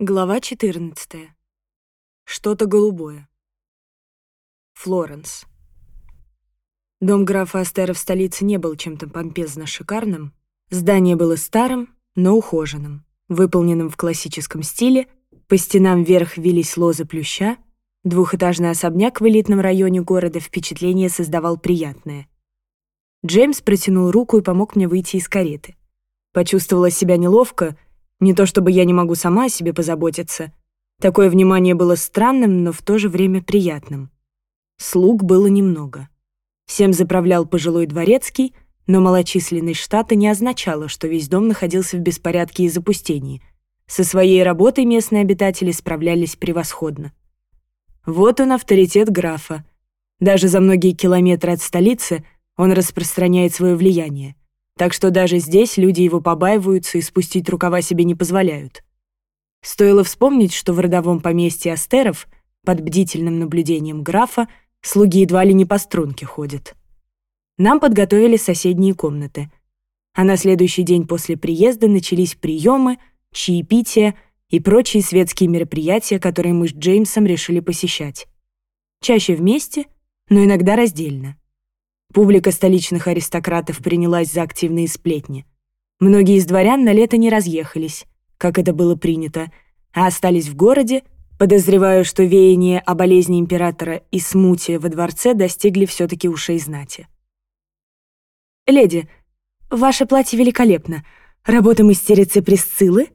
Глава 14. Что-то голубое. Флоренс. Дом графа Астера в столице не был чем-то помпезно шикарным. Здание было старым, но ухоженным, выполненным в классическом стиле, по стенам вверх вились лозы плюща, двухэтажный особняк в элитном районе города впечатление создавал приятное. Джеймс протянул руку и помог мне выйти из кареты. Почувствовала себя неловко — не то чтобы я не могу сама о себе позаботиться. Такое внимание было странным, но в то же время приятным. Слуг было немного. Всем заправлял пожилой дворецкий, но малочисленность штата не означала, что весь дом находился в беспорядке и запустении. Со своей работой местные обитатели справлялись превосходно. Вот он авторитет графа. Даже за многие километры от столицы он распространяет свое влияние так что даже здесь люди его побаиваются и спустить рукава себе не позволяют. Стоило вспомнить, что в родовом поместье Астеров под бдительным наблюдением графа слуги едва ли не по струнке ходят. Нам подготовили соседние комнаты, а на следующий день после приезда начались приемы, чаепития и прочие светские мероприятия, которые мы с Джеймсом решили посещать. Чаще вместе, но иногда раздельно. Публика столичных аристократов принялась за активные сплетни. Многие из дворян на лето не разъехались, как это было принято, а остались в городе, подозревая, что веяние о болезни императора и смуте во дворце достигли все-таки ушей знати. «Леди, ваше платье великолепно. Работа мастерицы Присциллы?»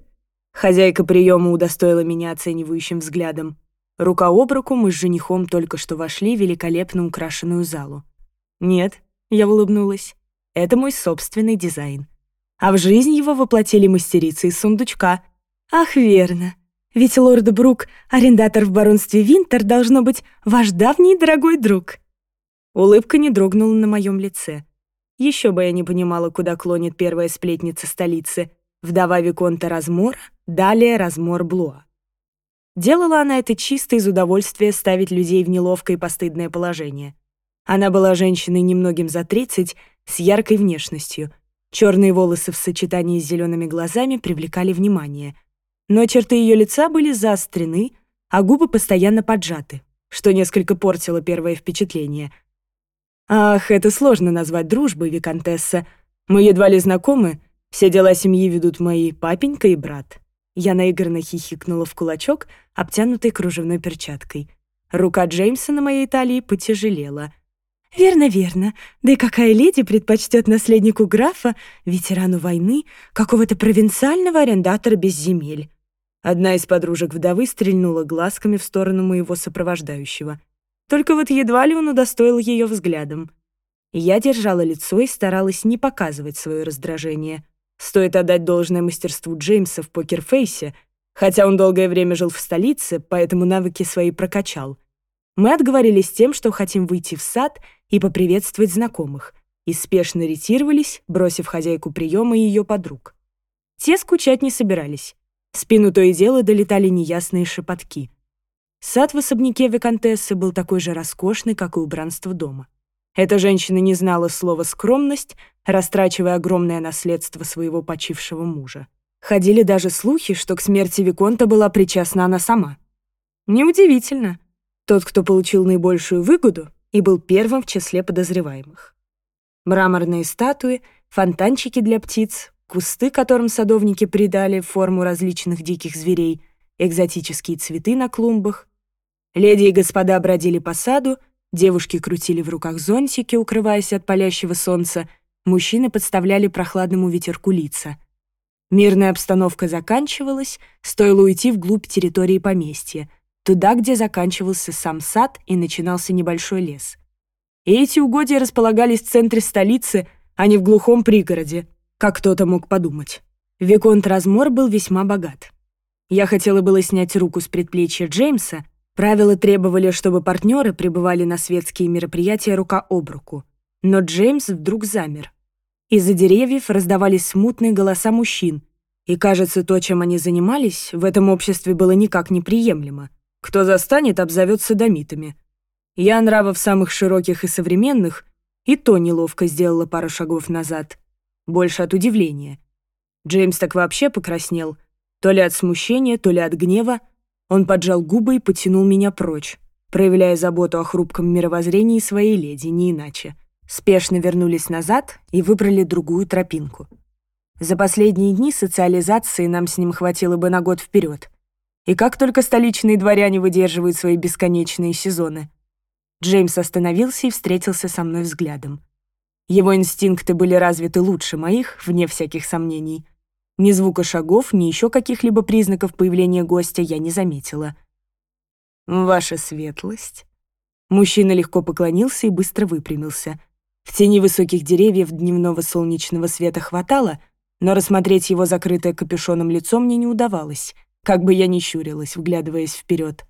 Хозяйка приема удостоила меня оценивающим взглядом. Рука об руку мы с женихом только что вошли в великолепно украшенную залу. «Нет», — я улыбнулась, — «это мой собственный дизайн». А в жизнь его воплотили мастерицы из сундучка. «Ах, верно. Ведь лорд Брук, арендатор в баронстве Винтер, должно быть ваш давний дорогой друг». Улыбка не дрогнула на моем лице. Еще бы я не понимала, куда клонит первая сплетница столицы, вдова Виконта Размора, далее Размор Блуа. Делала она это чисто из удовольствия ставить людей в неловкое и постыдное положение. Она была женщиной немногим за 30, с яркой внешностью. Черные волосы в сочетании с зелеными глазами привлекали внимание. Но черты ее лица были заострены, а губы постоянно поджаты, что несколько портило первое впечатление. «Ах, это сложно назвать дружбой, виконтесса. Мы едва ли знакомы. Все дела семьи ведут мои папенька и брат». Я наигранно хихикнула в кулачок, обтянутый кружевной перчаткой. Рука Джеймса на моей талии потяжелела — «Верно, верно. Да и какая леди предпочтет наследнику графа, ветерану войны, какого-то провинциального арендатора без земель?» Одна из подружек вдовы стрельнула глазками в сторону моего сопровождающего. Только вот едва ли он удостоил ее взглядом. Я держала лицо и старалась не показывать свое раздражение. Стоит отдать должное мастерству Джеймса в покерфейсе, хотя он долгое время жил в столице, поэтому навыки свои прокачал. Мы отговорились тем, что хотим выйти в сад — и поприветствовать знакомых, и спешно ретировались, бросив хозяйку приема и ее подруг. Те скучать не собирались. В спину то и дело долетали неясные шепотки. Сад в особняке Викантессы был такой же роскошный, как и убранство дома. Эта женщина не знала слова «скромность», растрачивая огромное наследство своего почившего мужа. Ходили даже слухи, что к смерти Виконта была причастна она сама. Неудивительно. Тот, кто получил наибольшую выгоду, и был первым в числе подозреваемых. Мраморные статуи, фонтанчики для птиц, кусты, которым садовники придали форму различных диких зверей, экзотические цветы на клумбах. Леди и господа бродили по саду, девушки крутили в руках зонтики, укрываясь от палящего солнца, мужчины подставляли прохладному ветерку лица. Мирная обстановка заканчивалась, стоило уйти вглубь территории поместья — туда, где заканчивался сам сад и начинался небольшой лес. И эти угодья располагались в центре столицы, а не в глухом пригороде, как кто-то мог подумать. Виконт Размор был весьма богат. Я хотела было снять руку с предплечья Джеймса, правила требовали, чтобы партнеры пребывали на светские мероприятия рука об руку. Но Джеймс вдруг замер. Из-за деревьев раздавались смутные голоса мужчин, и, кажется, то, чем они занимались, в этом обществе было никак неприемлемо. Кто застанет, обзовется домитами. Я нравов самых широких и современных, и то неловко сделала пару шагов назад. Больше от удивления. Джеймс так вообще покраснел. То ли от смущения, то ли от гнева. Он поджал губы и потянул меня прочь, проявляя заботу о хрупком мировоззрении своей леди, не иначе. Спешно вернулись назад и выбрали другую тропинку. За последние дни социализации нам с ним хватило бы на год вперед — и как только столичные дворяне выдерживают свои бесконечные сезоны. Джеймс остановился и встретился со мной взглядом. Его инстинкты были развиты лучше моих, вне всяких сомнений. Ни звука шагов, ни еще каких-либо признаков появления гостя я не заметила. «Ваша светлость». Мужчина легко поклонился и быстро выпрямился. В тени высоких деревьев дневного солнечного света хватало, но рассмотреть его закрытое капюшоном лицо мне не удавалось — как бы я ни щурилась, вглядываясь вперед.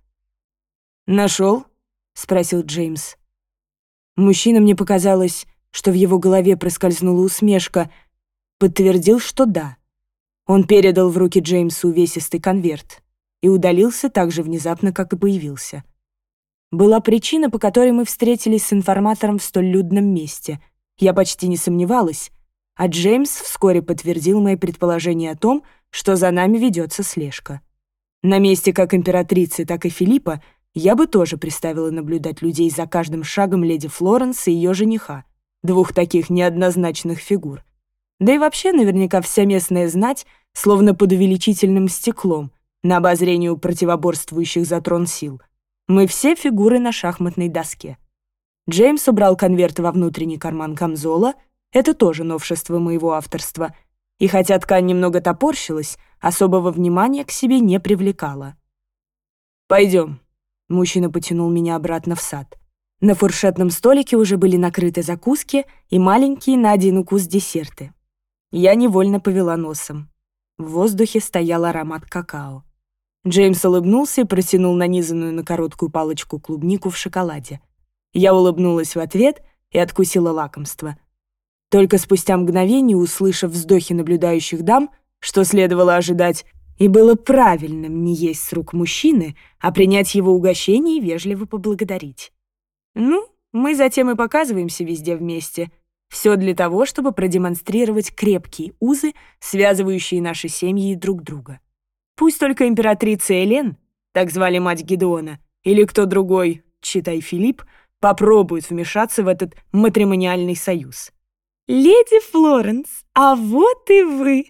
Нашел? спросил Джеймс. Мужчина мне показалось, что в его голове проскользнула усмешка, подтвердил, что да. Он передал в руки Джеймсу увесистый конверт и удалился так же внезапно, как и появился. Была причина, по которой мы встретились с информатором в столь людном месте. Я почти не сомневалась, а Джеймс вскоре подтвердил мои предположения о том, что за нами ведется слежка. На месте как императрицы, так и Филиппа я бы тоже приставила наблюдать людей за каждым шагом леди Флоренс и ее жениха, двух таких неоднозначных фигур. Да и вообще наверняка вся местная знать словно под увеличительным стеклом на обозрению противоборствующих за трон сил. Мы все фигуры на шахматной доске. Джеймс убрал конверт во внутренний карман камзола — это тоже новшество моего авторства. И хотя ткань немного топорщилась, особого внимания к себе не привлекала. «Пойдем», — мужчина потянул меня обратно в сад. На фуршетном столике уже были накрыты закуски и маленькие на один укус десерты. Я невольно повела носом. В воздухе стоял аромат какао. Джеймс улыбнулся и протянул нанизанную на короткую палочку клубнику в шоколаде. Я улыбнулась в ответ и откусила лакомство — только спустя мгновение, услышав вздохи наблюдающих дам, что следовало ожидать, и было правильным не есть с рук мужчины, а принять его угощение и вежливо поблагодарить. Ну, мы затем и показываемся везде вместе. Все для того, чтобы продемонстрировать крепкие узы, связывающие наши семьи и друг друга. Пусть только императрица Элен, так звали мать Гедеона, или кто другой, читай Филипп, попробует вмешаться в этот матримониальный союз. «Леди Флоренс, а вот и вы!»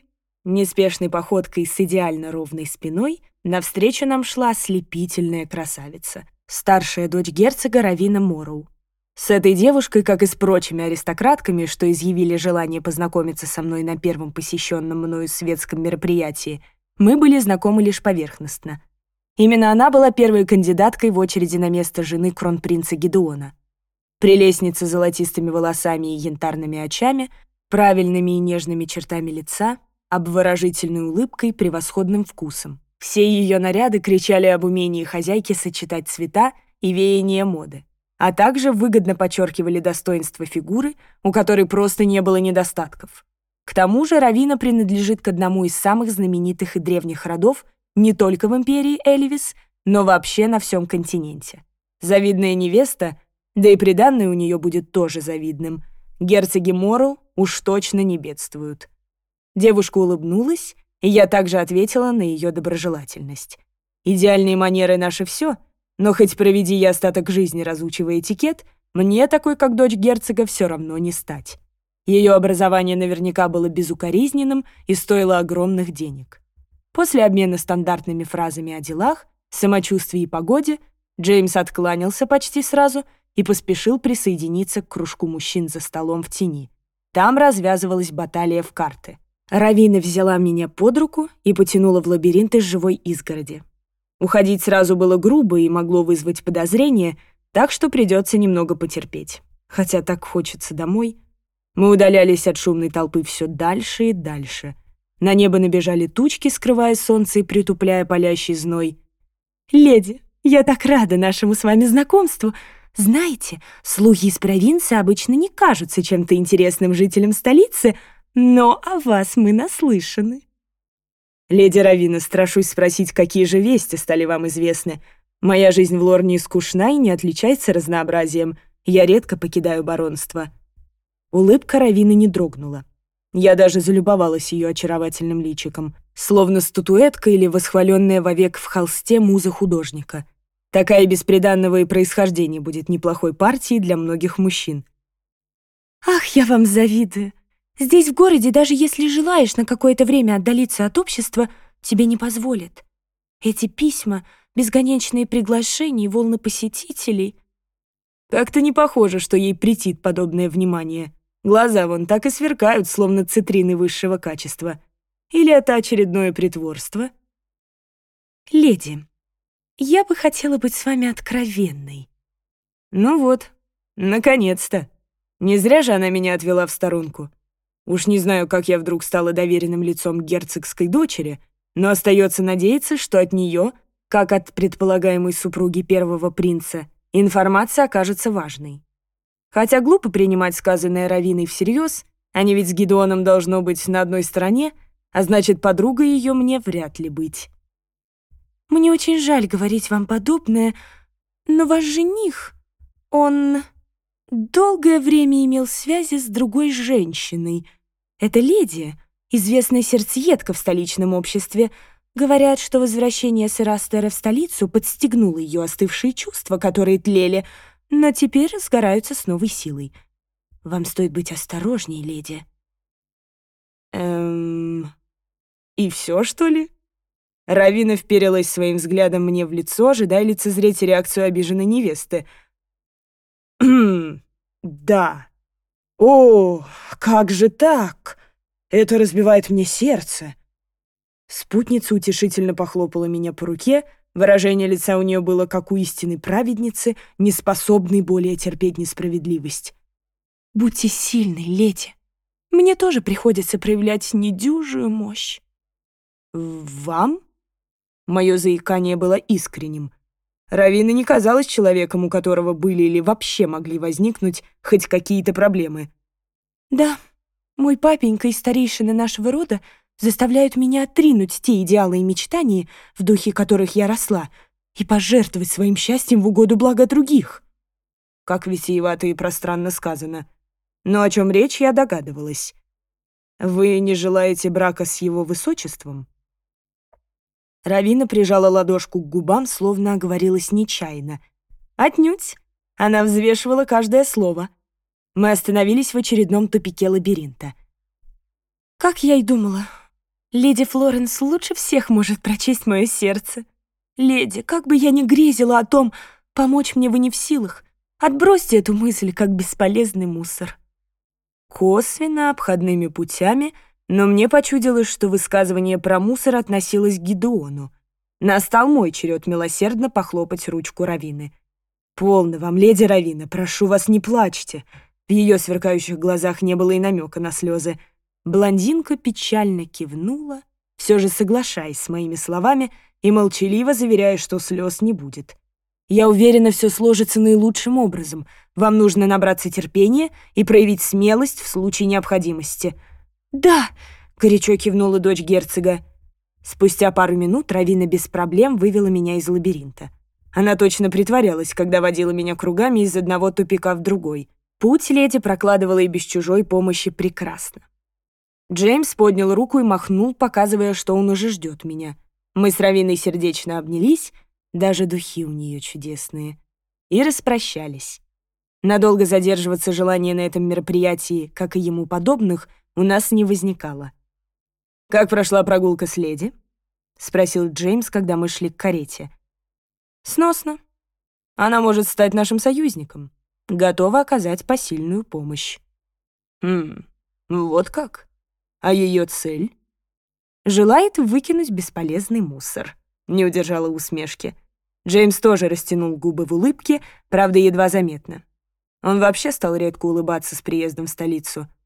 Неспешной походкой с идеально ровной спиной навстречу нам шла слепительная красавица, старшая дочь герцога Равина Мороу. С этой девушкой, как и с прочими аристократками, что изъявили желание познакомиться со мной на первом посещенном мною светском мероприятии, мы были знакомы лишь поверхностно. Именно она была первой кандидаткой в очереди на место жены кронпринца Гедеона прелестница с золотистыми волосами и янтарными очами, правильными и нежными чертами лица, обворожительной улыбкой, превосходным вкусом. Все ее наряды кричали об умении хозяйки сочетать цвета и веяние моды, а также выгодно подчеркивали достоинства фигуры, у которой просто не было недостатков. К тому же Равина принадлежит к одному из самых знаменитых и древних родов не только в империи Эльвис, но вообще на всем континенте. Завидная невеста да и приданное у нее будет тоже завидным. Герцоги Мору уж точно не бедствуют. Девушка улыбнулась, и я также ответила на ее доброжелательность. Идеальные манеры — наше все, но хоть проведи я остаток жизни, разучивая этикет, мне такой, как дочь герцога, все равно не стать. Ее образование наверняка было безукоризненным и стоило огромных денег. После обмена стандартными фразами о делах, самочувствии и погоде Джеймс откланялся почти сразу — и поспешил присоединиться к кружку мужчин за столом в тени. Там развязывалась баталия в карты. Равина взяла меня под руку и потянула в лабиринт из живой изгороди. Уходить сразу было грубо и могло вызвать подозрение, так что придется немного потерпеть. Хотя так хочется домой. Мы удалялись от шумной толпы все дальше и дальше. На небо набежали тучки, скрывая солнце и притупляя палящий зной. «Леди, я так рада нашему с вами знакомству!» Знаете, слуги из провинции обычно не кажутся чем-то интересным жителям столицы, но о вас мы наслышаны. Леди Равина, страшусь спросить, какие же вести стали вам известны. Моя жизнь в Лорне скучна и не отличается разнообразием. Я редко покидаю баронство. Улыбка Равины не дрогнула. Я даже залюбовалась ее очаровательным личиком, словно статуэтка или восхваленная вовек в холсте муза художника — Такая бесприданного и происхождения будет неплохой партией для многих мужчин. «Ах, я вам завидую! Здесь, в городе, даже если желаешь на какое-то время отдалиться от общества, тебе не позволят. Эти письма, безгонечные приглашения и волны посетителей...» Как-то не похоже, что ей претит подобное внимание. Глаза вон так и сверкают, словно цитрины высшего качества. Или это очередное притворство? «Леди, я бы хотела быть с вами откровенной». «Ну вот, наконец-то. Не зря же она меня отвела в сторонку. Уж не знаю, как я вдруг стала доверенным лицом герцогской дочери, но остается надеяться, что от нее, как от предполагаемой супруги первого принца, информация окажется важной. Хотя глупо принимать сказанное Равиной всерьез, а они ведь с Гидеоном должно быть на одной стороне, а значит, подруга ее мне вряд ли быть. Мне очень жаль говорить вам подобное, но ваш жених, он долгое время имел связи с другой женщиной. Это леди, известная сердцеедка в столичном обществе. Говорят, что возвращение Сырастера в столицу подстегнуло ее остывшие чувства, которые тлели, но теперь сгораются с новой силой. Вам стоит быть осторожней, леди. Эм... И все, что ли? Равина вперилась своим взглядом мне в лицо, ожидая лицезреть реакцию обиженной невесты. «Да. О, как же так? Это разбивает мне сердце». Спутница утешительно похлопала меня по руке, выражение лица у нее было как у истинной праведницы, не способной более терпеть несправедливость. «Будьте сильны, леди. Мне тоже приходится проявлять недюжую мощь». «Вам?» Мое заикание было искренним. Равина не казалась человеком, у которого были или вообще могли возникнуть хоть какие-то проблемы. «Да, мой папенька и старейшина нашего рода заставляют меня отринуть те идеалы и мечтания, в духе которых я росла, и пожертвовать своим счастьем в угоду блага других». Как витиевато и пространно сказано. Но о чем речь, я догадывалась. «Вы не желаете брака с его высочеством?» Равина прижала ладошку к губам, словно оговорилась нечаянно. «Отнюдь!» Она взвешивала каждое слово. Мы остановились в очередном тупике лабиринта. «Как я и думала, леди Флоренс лучше всех может прочесть мое сердце. Леди, как бы я ни грезила о том, помочь мне вы не в силах, отбросьте эту мысль, как бесполезный мусор». Косвенно, обходными путями — но мне почудилось, что высказывание про мусор относилось к Гидеону. Настал мой черед милосердно похлопать ручку Равины. «Полно вам, леди Равина, прошу вас, не плачьте!» В ее сверкающих глазах не было и намека на слезы. Блондинка печально кивнула, все же соглашаясь с моими словами и молчаливо заверяя, что слез не будет. «Я уверена, все сложится наилучшим образом. Вам нужно набраться терпения и проявить смелость в случае необходимости», «Да!» — горячо кивнула дочь герцога. Спустя пару минут Равина без проблем вывела меня из лабиринта. Она точно притворялась, когда водила меня кругами из одного тупика в другой. Путь леди прокладывала и без чужой помощи прекрасно. Джеймс поднял руку и махнул, показывая, что он уже ждет меня. Мы с Равиной сердечно обнялись, даже духи у нее чудесные, и распрощались. Надолго задерживаться желание на этом мероприятии, как и ему подобных, у нас не возникало. «Как прошла прогулка с леди?» — спросил Джеймс, когда мы шли к карете. «Сносно. Она может стать нашим союзником. Готова оказать посильную помощь». «Хм, вот как? А ее цель?» «Желает выкинуть бесполезный мусор», — не удержала усмешки. Джеймс тоже растянул губы в улыбке, правда, едва заметно. Он вообще стал редко улыбаться с приездом в столицу —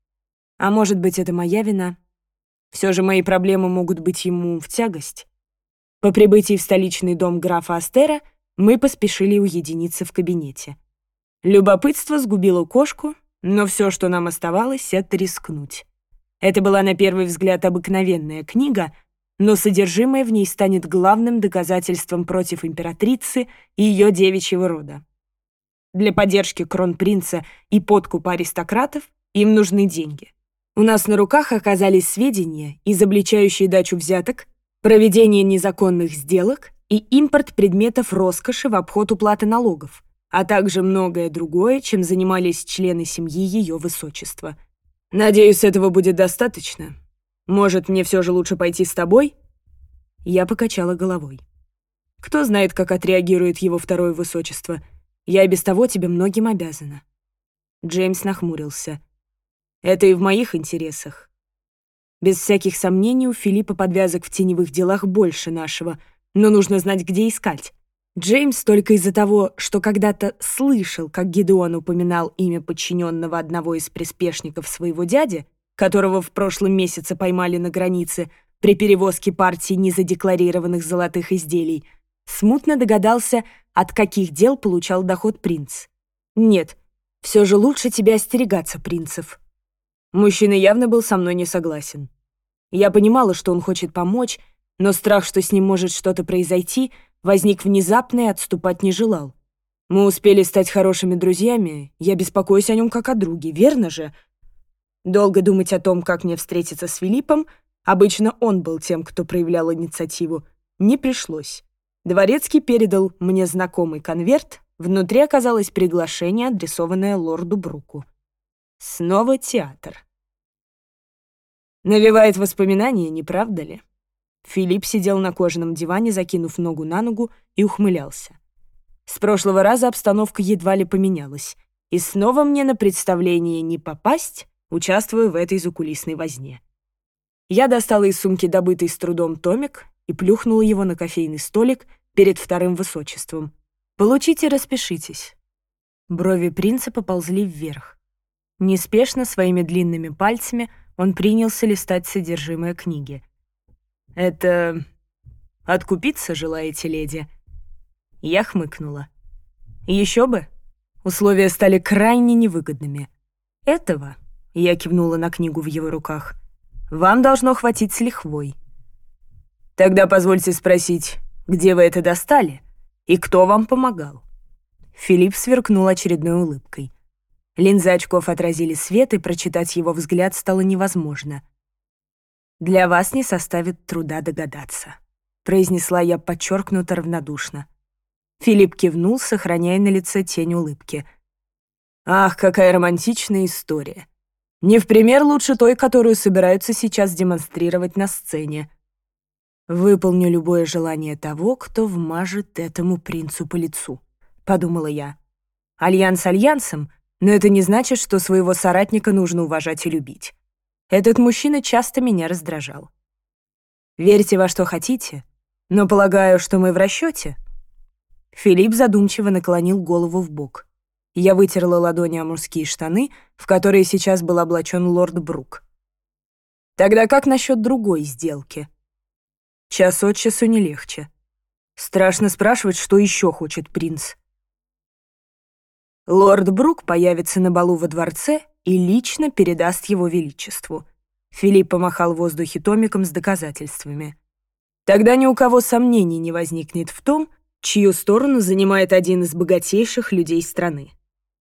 а может быть, это моя вина? Все же мои проблемы могут быть ему в тягость. По прибытии в столичный дом графа Астера мы поспешили уединиться в кабинете. Любопытство сгубило кошку, но все, что нам оставалось, — это рискнуть. Это была на первый взгляд обыкновенная книга, но содержимое в ней станет главным доказательством против императрицы и ее девичьего рода. Для поддержки кронпринца и подкупа аристократов им нужны деньги. У нас на руках оказались сведения, изобличающие дачу взяток, проведение незаконных сделок и импорт предметов роскоши в обход уплаты налогов, а также многое другое, чем занимались члены семьи Ее Высочества. «Надеюсь, этого будет достаточно. Может, мне все же лучше пойти с тобой?» Я покачала головой. «Кто знает, как отреагирует его Второе Высочество. Я и без того тебе многим обязана». Джеймс нахмурился – это и в моих интересах. Без всяких сомнений, у Филиппа подвязок в теневых делах больше нашего, но нужно знать, где искать. Джеймс только из-за того, что когда-то слышал, как Гедеон упоминал имя подчиненного одного из приспешников своего дяди, которого в прошлом месяце поймали на границе при перевозке партии незадекларированных золотых изделий, смутно догадался, от каких дел получал доход принц. «Нет, все же лучше тебя остерегаться принцев», Мужчина явно был со мной не согласен. Я понимала, что он хочет помочь, но страх, что с ним может что-то произойти, возник внезапно и отступать не желал. Мы успели стать хорошими друзьями, я беспокоюсь о нем как о друге, верно же? Долго думать о том, как мне встретиться с Филиппом, обычно он был тем, кто проявлял инициативу, не пришлось. Дворецкий передал мне знакомый конверт, внутри оказалось приглашение, адресованное лорду Бруку. Снова театр. Навевает воспоминания, не правда ли? Филипп сидел на кожаном диване, закинув ногу на ногу, и ухмылялся. С прошлого раза обстановка едва ли поменялась, и снова мне на представление не попасть, участвую в этой закулисной возне. Я достала из сумки добытый с трудом томик и плюхнула его на кофейный столик перед вторым высочеством. «Получите, распишитесь». Брови принца поползли вверх. Неспешно своими длинными пальцами он принялся листать содержимое книги. «Это... откупиться желаете, леди?» Я хмыкнула. «Еще бы!» Условия стали крайне невыгодными. «Этого...» — я кивнула на книгу в его руках. «Вам должно хватить с лихвой». «Тогда позвольте спросить, где вы это достали и кто вам помогал?» Филипп сверкнул очередной улыбкой. Линзы очков отразили свет, и прочитать его взгляд стало невозможно. «Для вас не составит труда догадаться», — произнесла я подчеркнуто равнодушно. Филипп кивнул, сохраняя на лице тень улыбки. «Ах, какая романтичная история! Не в пример лучше той, которую собираются сейчас демонстрировать на сцене. Выполню любое желание того, кто вмажет этому принцу по лицу», — подумала я. «Альянс альянсом — но это не значит, что своего соратника нужно уважать и любить. Этот мужчина часто меня раздражал. Верьте во что хотите, но полагаю, что мы в расчете. Филипп задумчиво наклонил голову в бок. Я вытерла ладони о мужские штаны, в которые сейчас был облачен лорд Брук. Тогда как насчет другой сделки? Час от часу не легче. Страшно спрашивать, что еще хочет принц. Лорд Брук появится на балу во дворце и лично передаст его величеству. Филипп помахал в воздухе томиком с доказательствами. Тогда ни у кого сомнений не возникнет в том, чью сторону занимает один из богатейших людей страны.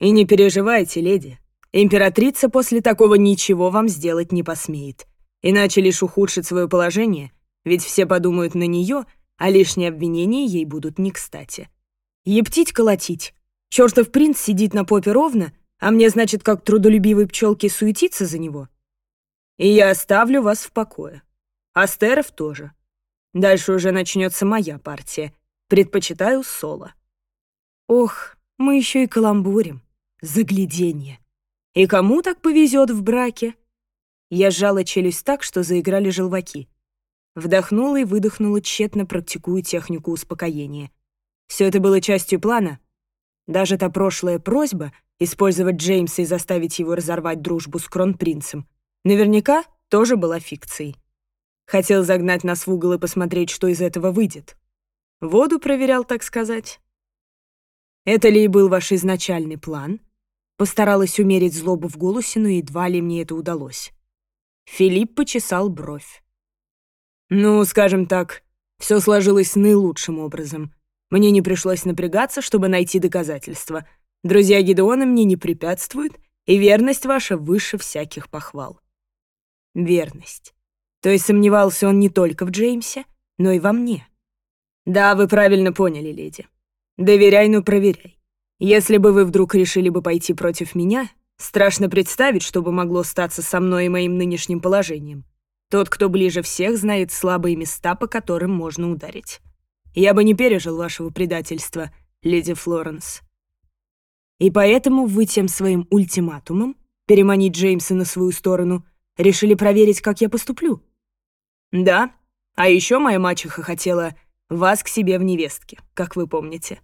И не переживайте, леди, императрица после такого ничего вам сделать не посмеет, иначе лишь ухудшит свое положение, ведь все подумают на нее, а лишние обвинения ей будут не кстати. Ептить-колотить, Чертов принц сидит на попе ровно, а мне, значит, как трудолюбивой пчелке суетиться за него. И я оставлю вас в покое. Астеров тоже. Дальше уже начнётся моя партия. Предпочитаю соло. Ох, мы ещё и каламбурим. Загляденье. И кому так повезёт в браке? Я сжала челюсть так, что заиграли желваки. Вдохнула и выдохнула, тщетно практикуя технику успокоения. Все это было частью плана, даже та прошлая просьба использовать Джеймса и заставить его разорвать дружбу с кронпринцем наверняка тоже была фикцией. Хотел загнать нас в угол и посмотреть, что из этого выйдет. Воду проверял, так сказать. Это ли и был ваш изначальный план? Постаралась умерить злобу в голосе, но едва ли мне это удалось. Филипп почесал бровь. Ну, скажем так, все сложилось наилучшим образом. Мне не пришлось напрягаться, чтобы найти доказательства. Друзья Гедеона мне не препятствуют, и верность ваша выше всяких похвал. Верность. То есть сомневался он не только в Джеймсе, но и во мне. Да, вы правильно поняли, леди. Доверяй, но проверяй. Если бы вы вдруг решили бы пойти против меня, страшно представить, что бы могло статься со мной и моим нынешним положением. Тот, кто ближе всех, знает слабые места, по которым можно ударить я бы не пережил вашего предательства, леди Флоренс. И поэтому вы тем своим ультиматумом переманить Джеймса на свою сторону решили проверить, как я поступлю? Да, а еще моя мачеха хотела вас к себе в невестке, как вы помните.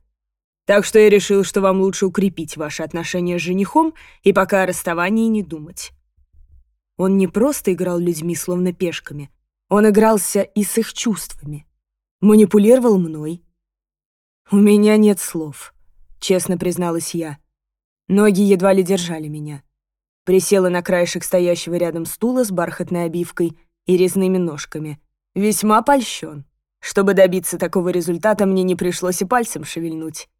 Так что я решил, что вам лучше укрепить ваши отношения с женихом и пока о расставании не думать. Он не просто играл людьми, словно пешками. Он игрался и с их чувствами манипулировал мной. «У меня нет слов», — честно призналась я. Ноги едва ли держали меня. Присела на краешек стоящего рядом стула с бархатной обивкой и резными ножками. Весьма польщен. Чтобы добиться такого результата, мне не пришлось и пальцем шевельнуть.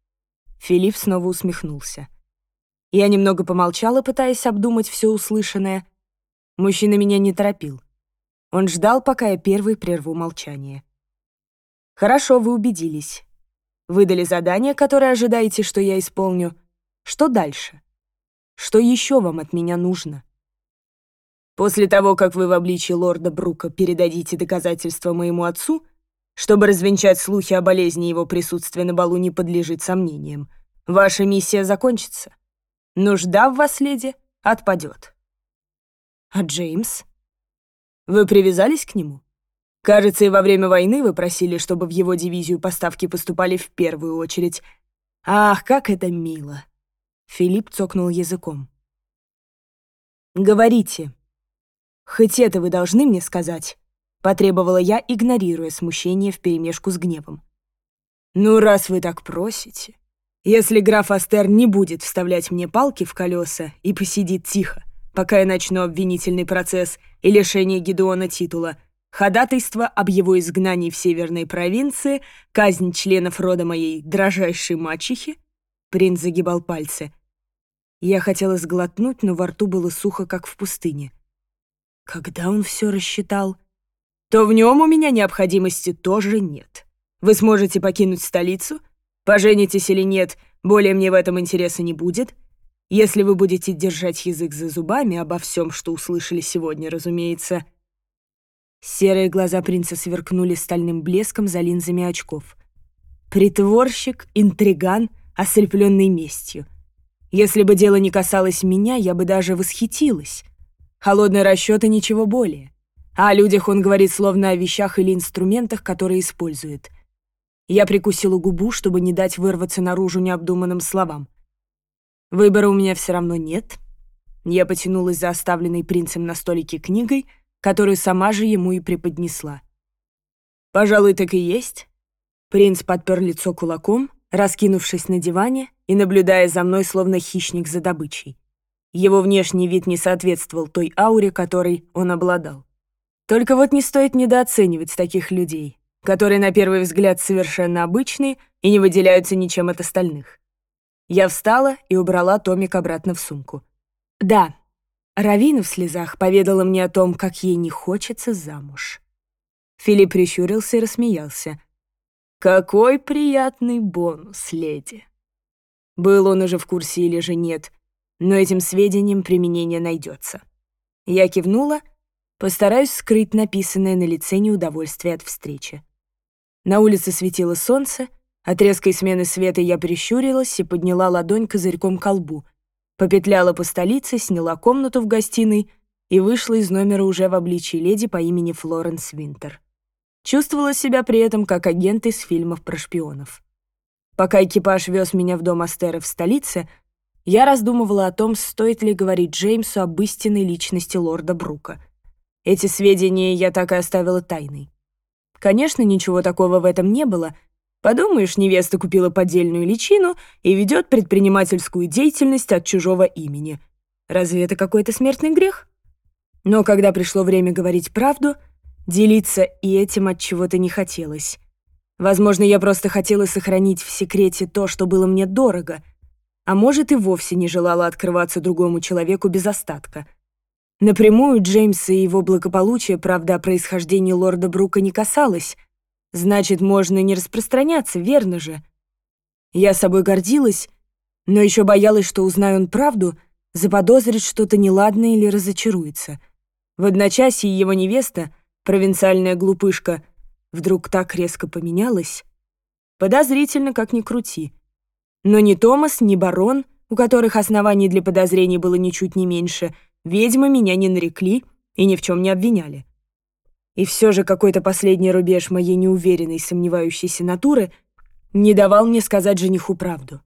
Филипп снова усмехнулся. Я немного помолчала, пытаясь обдумать все услышанное. Мужчина меня не торопил. Он ждал, пока я первый прерву молчание. Хорошо, вы убедились. Выдали задание, которое ожидаете, что я исполню. Что дальше? Что еще вам от меня нужно? После того, как вы в обличии лорда Брука передадите доказательства моему отцу, чтобы развенчать слухи о болезни его присутствия на балу не подлежит сомнениям, ваша миссия закончится. Нужда в вас, леди, отпадет. А Джеймс? Вы привязались к нему? Кажется, и во время войны вы просили, чтобы в его дивизию поставки поступали в первую очередь. Ах, как это мило!» Филипп цокнул языком. «Говорите. Хоть это вы должны мне сказать?» Потребовала я, игнорируя смущение вперемешку с гневом. «Ну, раз вы так просите. Если граф Астер не будет вставлять мне палки в колеса и посидит тихо, пока я начну обвинительный процесс и лишение Гедеона титула, ходатайство об его изгнании в северной провинции, казнь членов рода моей дрожайшей мачехи. Принц загибал пальцы. Я хотела сглотнуть, но во рту было сухо, как в пустыне. Когда он все рассчитал, то в нем у меня необходимости тоже нет. Вы сможете покинуть столицу? Поженитесь или нет, более мне в этом интереса не будет. Если вы будете держать язык за зубами обо всем, что услышали сегодня, разумеется, — Серые глаза принца сверкнули стальным блеском за линзами очков. Притворщик, интриган, ослепленный местью. Если бы дело не касалось меня, я бы даже восхитилась. Холодный расчет и ничего более. А о людях он говорит словно о вещах или инструментах, которые использует. Я прикусила губу, чтобы не дать вырваться наружу необдуманным словам. Выбора у меня все равно нет. Я потянулась за оставленной принцем на столике книгой — которую сама же ему и преподнесла. «Пожалуй, так и есть». Принц подпер лицо кулаком, раскинувшись на диване и наблюдая за мной, словно хищник за добычей. Его внешний вид не соответствовал той ауре, которой он обладал. Только вот не стоит недооценивать таких людей, которые на первый взгляд совершенно обычные и не выделяются ничем от остальных. Я встала и убрала Томик обратно в сумку. «Да, Равина в слезах поведала мне о том, как ей не хочется замуж. Филипп прищурился и рассмеялся. «Какой приятный бонус, леди!» Был он уже в курсе или же нет, но этим сведением применение найдется. Я кивнула, постараюсь скрыть написанное на лице неудовольствие от встречи. На улице светило солнце, от резкой смены света я прищурилась и подняла ладонь козырьком к колбу. — Попетляла по столице, сняла комнату в гостиной и вышла из номера уже в обличии леди по имени Флоренс Винтер. Чувствовала себя при этом как агент из фильмов про шпионов. Пока экипаж вез меня в дом Астера в столице, я раздумывала о том, стоит ли говорить Джеймсу об истинной личности лорда Брука. Эти сведения я так и оставила тайной. Конечно, ничего такого в этом не было — Подумаешь, невеста купила поддельную личину и ведет предпринимательскую деятельность от чужого имени. Разве это какой-то смертный грех? Но когда пришло время говорить правду, делиться и этим от чего-то не хотелось. Возможно, я просто хотела сохранить в секрете то, что было мне дорого, а может и вовсе не желала открываться другому человеку без остатка. Напрямую Джеймса и его благополучие, правда, о происхождении лорда Брука не касалось, Значит, можно не распространяться, верно же? Я собой гордилась, но еще боялась, что узнаю он правду, заподозрит что-то неладное или разочаруется. В одночасье его невеста, провинциальная глупышка, вдруг так резко поменялась. Подозрительно, как ни крути. Но ни Томас, ни барон, у которых оснований для подозрений было ничуть не меньше, ведьмы меня не нарекли и ни в чем не обвиняли. И все же какой-то последний рубеж моей неуверенной, сомневающейся натуры не давал мне сказать жениху правду.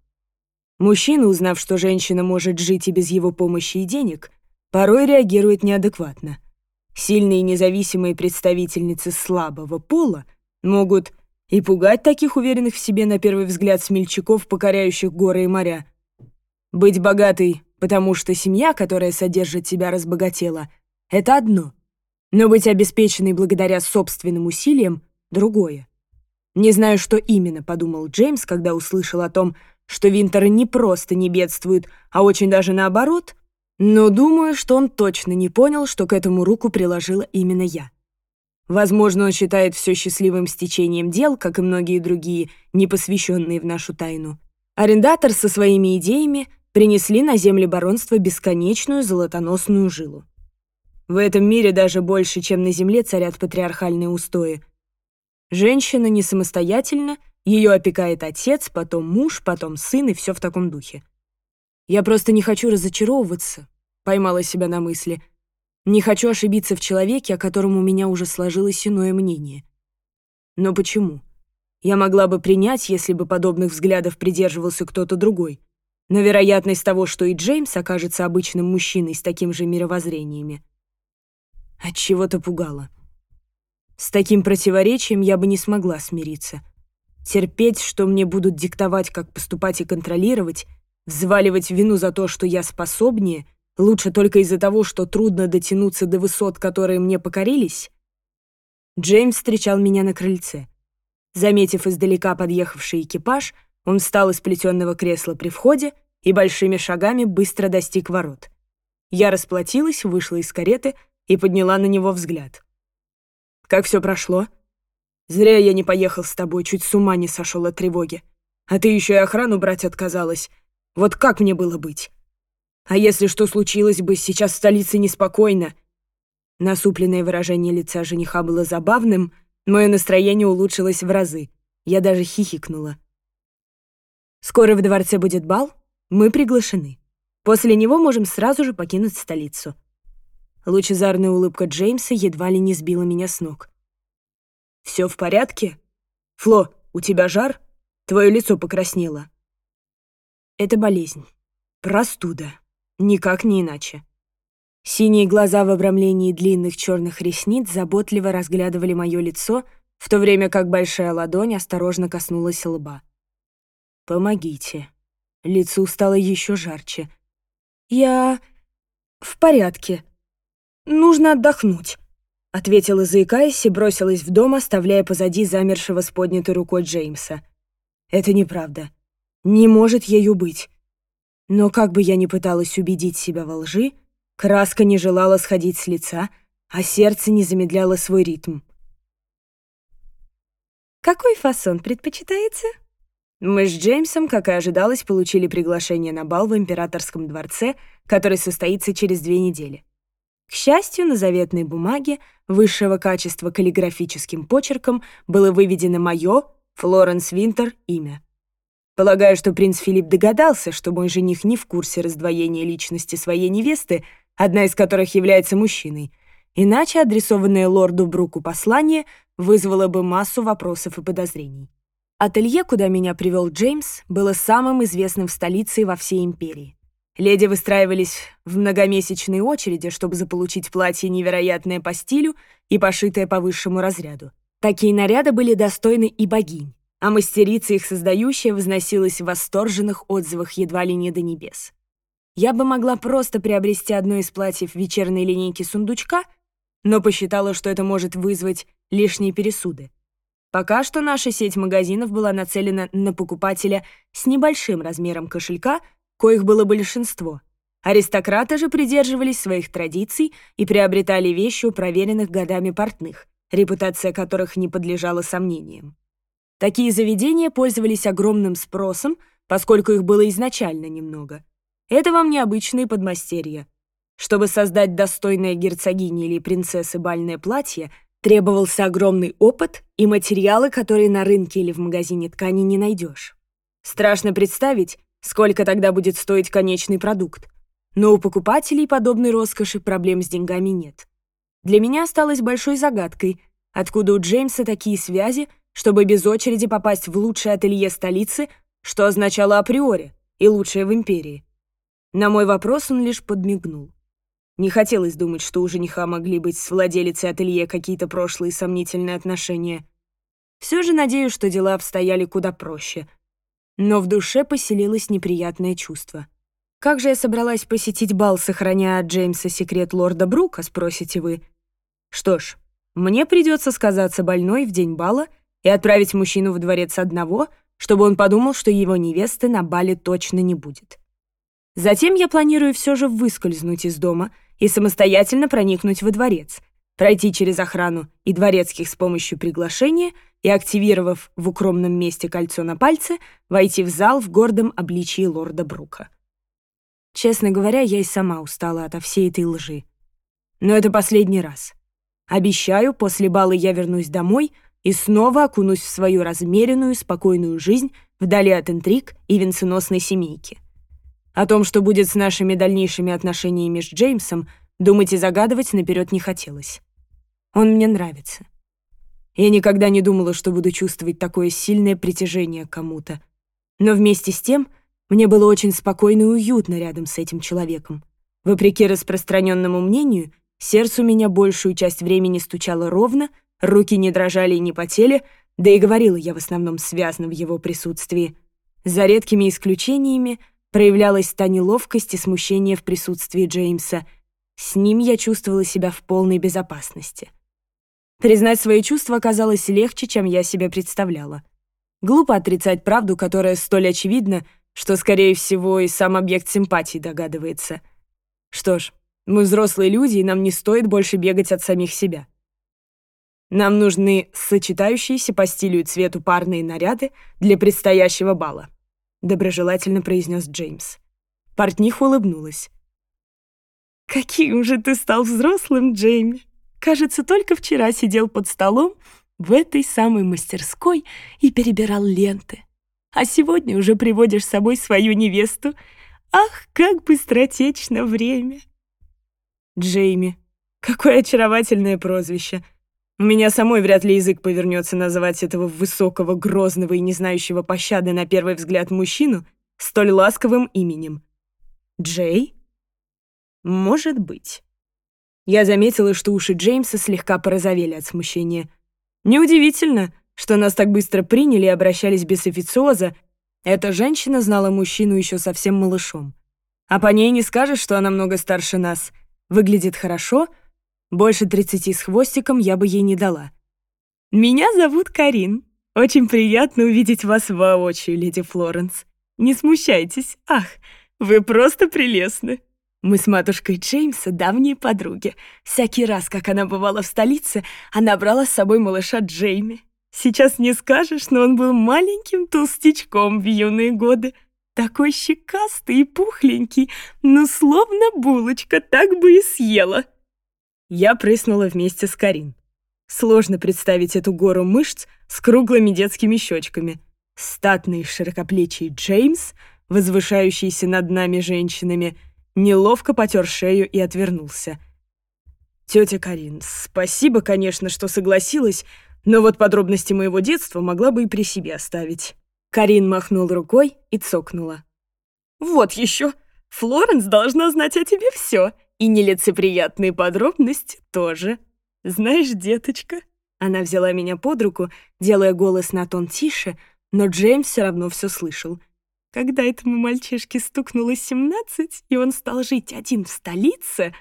Мужчина, узнав, что женщина может жить и без его помощи и денег, порой реагирует неадекватно. Сильные независимые представительницы слабого пола могут и пугать таких уверенных в себе на первый взгляд смельчаков, покоряющих горы и моря. Быть богатой, потому что семья, которая содержит тебя, разбогатела — это одно — но быть обеспеченной благодаря собственным усилиям — другое. Не знаю, что именно подумал Джеймс, когда услышал о том, что Винтер не просто не бедствует, а очень даже наоборот, но думаю, что он точно не понял, что к этому руку приложила именно я. Возможно, он считает все счастливым стечением дел, как и многие другие, не посвященные в нашу тайну. Арендатор со своими идеями принесли на земли баронства бесконечную золотоносную жилу. В этом мире даже больше, чем на Земле, царят патриархальные устои. Женщина не самостоятельна, ее опекает отец, потом муж, потом сын и все в таком духе. Я просто не хочу разочаровываться, поймала себя на мысли. Не хочу ошибиться в человеке, о котором у меня уже сложилось иное мнение. Но почему? Я могла бы принять, если бы подобных взглядов придерживался кто-то другой. Но вероятность того, что и Джеймс окажется обычным мужчиной с таким же мировоззрениями, от чего то пугало. С таким противоречием я бы не смогла смириться. Терпеть, что мне будут диктовать, как поступать и контролировать, взваливать вину за то, что я способнее, лучше только из-за того, что трудно дотянуться до высот, которые мне покорились? Джеймс встречал меня на крыльце. Заметив издалека подъехавший экипаж, он встал из плетенного кресла при входе и большими шагами быстро достиг ворот. Я расплатилась, вышла из кареты — и подняла на него взгляд. «Как все прошло? Зря я не поехал с тобой, чуть с ума не сошел от тревоги. А ты еще и охрану брать отказалась. Вот как мне было быть? А если что случилось бы, сейчас в столице неспокойно». Насупленное выражение лица жениха было забавным, мое настроение улучшилось в разы. Я даже хихикнула. «Скоро в дворце будет бал, мы приглашены. После него можем сразу же покинуть столицу». Лучезарная улыбка Джеймса едва ли не сбила меня с ног. «Все в порядке? Фло, у тебя жар? Твое лицо покраснело». «Это болезнь. Простуда. Никак не иначе». Синие глаза в обрамлении длинных черных ресниц заботливо разглядывали мое лицо, в то время как большая ладонь осторожно коснулась лба. «Помогите». Лицу стало еще жарче. «Я... в порядке», нужно отдохнуть», — ответила, заикаясь, и бросилась в дом, оставляя позади замершего с поднятой рукой Джеймса. «Это неправда. Не может ею быть». Но как бы я ни пыталась убедить себя во лжи, краска не желала сходить с лица, а сердце не замедляло свой ритм. «Какой фасон предпочитается?» Мы с Джеймсом, как и ожидалось, получили приглашение на бал в императорском дворце, который состоится через две недели. К счастью, на заветной бумаге высшего качества каллиграфическим почерком было выведено мое, Флоренс Винтер, имя. Полагаю, что принц Филипп догадался, что мой жених не в курсе раздвоения личности своей невесты, одна из которых является мужчиной. Иначе адресованное лорду Бруку послание вызвало бы массу вопросов и подозрений. Ателье, куда меня привел Джеймс, было самым известным в столице и во всей империи. Леди выстраивались в многомесячные очереди, чтобы заполучить платье невероятное по стилю и пошитое по высшему разряду. Такие наряды были достойны и богинь, а мастерица их создающая возносилась в восторженных отзывах едва ли не до небес. Я бы могла просто приобрести одно из платьев вечерней линейки сундучка, но посчитала, что это может вызвать лишние пересуды. Пока что наша сеть магазинов была нацелена на покупателя с небольшим размером кошелька — коих было большинство. Аристократы же придерживались своих традиций и приобретали вещи у проверенных годами портных, репутация которых не подлежала сомнениям. Такие заведения пользовались огромным спросом, поскольку их было изначально немного. Это вам не обычные подмастерья. Чтобы создать достойное герцогини или принцессы бальное платье, требовался огромный опыт и материалы, которые на рынке или в магазине ткани не найдешь. Страшно представить, Сколько тогда будет стоить конечный продукт? Но у покупателей подобной роскоши проблем с деньгами нет. Для меня осталось большой загадкой, откуда у Джеймса такие связи, чтобы без очереди попасть в лучшее ателье столицы, что означало априори и лучшее в империи. На мой вопрос он лишь подмигнул. Не хотелось думать, что у жениха могли быть с владелицей ателье какие-то прошлые сомнительные отношения. Все же надеюсь, что дела обстояли куда проще — но в душе поселилось неприятное чувство. «Как же я собралась посетить бал, сохраняя от Джеймса секрет лорда Брука?» — спросите вы. Что ж, мне придется сказаться больной в день бала и отправить мужчину в дворец одного, чтобы он подумал, что его невесты на бале точно не будет. Затем я планирую все же выскользнуть из дома и самостоятельно проникнуть во дворец, пройти через охрану и дворецких с помощью приглашения — и, активировав в укромном месте кольцо на пальце, войти в зал в гордом обличии лорда Брука. Честно говоря, я и сама устала ото всей этой лжи. Но это последний раз. Обещаю, после бала я вернусь домой и снова окунусь в свою размеренную, спокойную жизнь вдали от интриг и венценосной семейки. О том, что будет с нашими дальнейшими отношениями с Джеймсом, думать и загадывать наперед не хотелось. Он мне нравится. Я никогда не думала, что буду чувствовать такое сильное притяжение к кому-то. Но вместе с тем мне было очень спокойно и уютно рядом с этим человеком. Вопреки распространенному мнению, сердце у меня большую часть времени стучало ровно, руки не дрожали и не потели, да и говорила я в основном связно в его присутствии. За редкими исключениями проявлялась та неловкость и смущение в присутствии Джеймса. С ним я чувствовала себя в полной безопасности. Признать свои чувства оказалось легче, чем я себе представляла. Глупо отрицать правду, которая столь очевидна, что, скорее всего, и сам объект симпатии догадывается. Что ж, мы взрослые люди, и нам не стоит больше бегать от самих себя. Нам нужны сочетающиеся по стилю и цвету парные наряды для предстоящего бала», — доброжелательно произнес Джеймс. Портних улыбнулась. «Каким же ты стал взрослым, Джейми!» Кажется, только вчера сидел под столом в этой самой мастерской и перебирал ленты. А сегодня уже приводишь с собой свою невесту. Ах, как быстротечно время!» «Джейми, какое очаровательное прозвище!» У меня самой вряд ли язык повернется называть этого высокого, грозного и не знающего пощады на первый взгляд мужчину столь ласковым именем. Джей? Может быть. Я заметила, что уши Джеймса слегка порозовели от смущения. Неудивительно, что нас так быстро приняли и обращались без официоза. Эта женщина знала мужчину еще совсем малышом. А по ней не скажешь, что она много старше нас. Выглядит хорошо. Больше тридцати с хвостиком я бы ей не дала. «Меня зовут Карин. Очень приятно увидеть вас воочию, леди Флоренс. Не смущайтесь. Ах, вы просто прелестны!» Мы с матушкой Джеймса давние подруги. Всякий раз, как она бывала в столице, она брала с собой малыша Джейми. Сейчас не скажешь, но он был маленьким толстячком в юные годы. Такой щекастый и пухленький, но словно булочка, так бы и съела. Я прыснула вместе с Карин. Сложно представить эту гору мышц с круглыми детскими щечками. Статный широкоплечий Джеймс, возвышающийся над нами женщинами — неловко потер шею и отвернулся. «Тетя Карин, спасибо, конечно, что согласилась, но вот подробности моего детства могла бы и при себе оставить». Карин махнул рукой и цокнула. «Вот еще! Флоренс должна знать о тебе все, и нелицеприятные подробности тоже. Знаешь, деточка...» Она взяла меня под руку, делая голос на тон тише, но Джеймс все равно все слышал — когда этому мальчишке стукнуло 17, и он стал жить один в столице,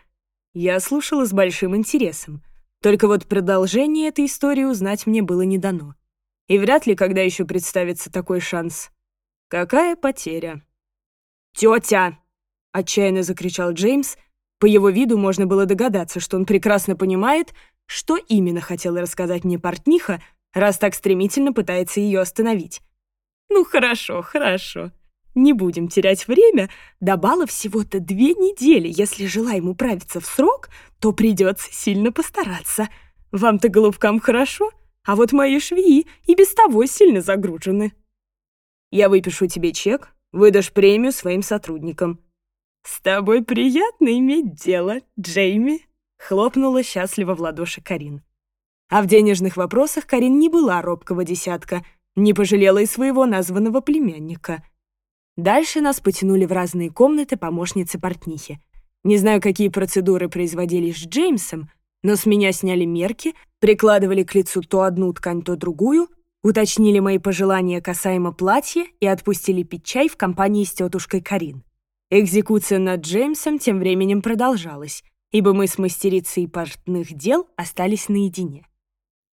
я слушала с большим интересом. Только вот продолжение этой истории узнать мне было не дано. И вряд ли когда еще представится такой шанс. Какая потеря. «Тетя!» — отчаянно закричал Джеймс. По его виду можно было догадаться, что он прекрасно понимает, что именно хотела рассказать мне портниха, раз так стремительно пытается ее остановить. «Ну хорошо, хорошо», не будем терять время, до бала всего-то две недели. Если желаем управиться в срок, то придется сильно постараться. Вам-то, голубкам, хорошо, а вот мои швеи и без того сильно загружены. Я выпишу тебе чек, выдашь премию своим сотрудникам. С тобой приятно иметь дело, Джейми, хлопнула счастливо в ладоши Карин. А в денежных вопросах Карин не была робкого десятка, не пожалела и своего названного племянника — Дальше нас потянули в разные комнаты помощницы портнихи. Не знаю, какие процедуры производились с Джеймсом, но с меня сняли мерки, прикладывали к лицу то одну ткань, то другую, уточнили мои пожелания касаемо платья и отпустили пить чай в компании с тетушкой Карин. Экзекуция над Джеймсом тем временем продолжалась, ибо мы с мастерицей портных дел остались наедине.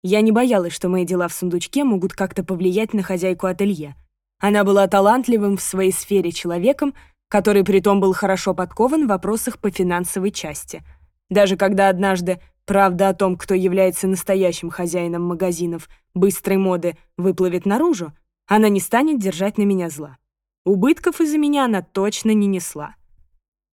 Я не боялась, что мои дела в сундучке могут как-то повлиять на хозяйку ателье, она была талантливым в своей сфере человеком, который притом был хорошо подкован в вопросах по финансовой части. Даже когда однажды правда о том, кто является настоящим хозяином магазинов быстрой моды, выплывет наружу, она не станет держать на меня зла. Убытков из-за меня она точно не несла.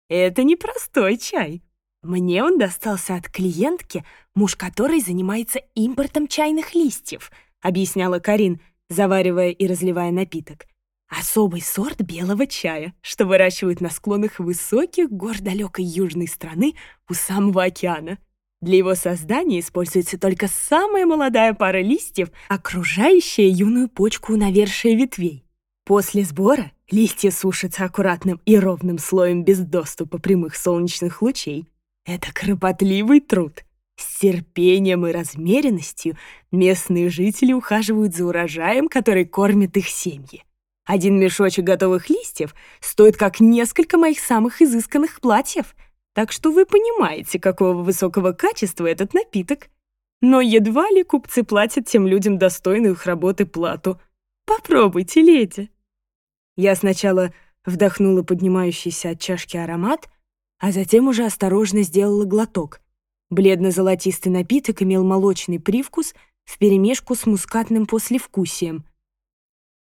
Это непростой чай. Мне он достался от клиентки, муж которой занимается импортом чайных листьев, объясняла Карин — заваривая и разливая напиток. Особый сорт белого чая, что выращивают на склонах высоких гор далекой южной страны у самого океана. Для его создания используется только самая молодая пара листьев, окружающая юную почку у навершия ветвей. После сбора листья сушатся аккуратным и ровным слоем без доступа прямых солнечных лучей. Это кропотливый труд — с терпением и размеренностью местные жители ухаживают за урожаем, который кормит их семьи. Один мешочек готовых листьев стоит как несколько моих самых изысканных платьев, так что вы понимаете, какого высокого качества этот напиток. Но едва ли купцы платят тем людям достойную их работы плату. Попробуйте, леди. Я сначала вдохнула поднимающийся от чашки аромат, а затем уже осторожно сделала глоток, Бледно-золотистый напиток имел молочный привкус вперемешку с мускатным послевкусием.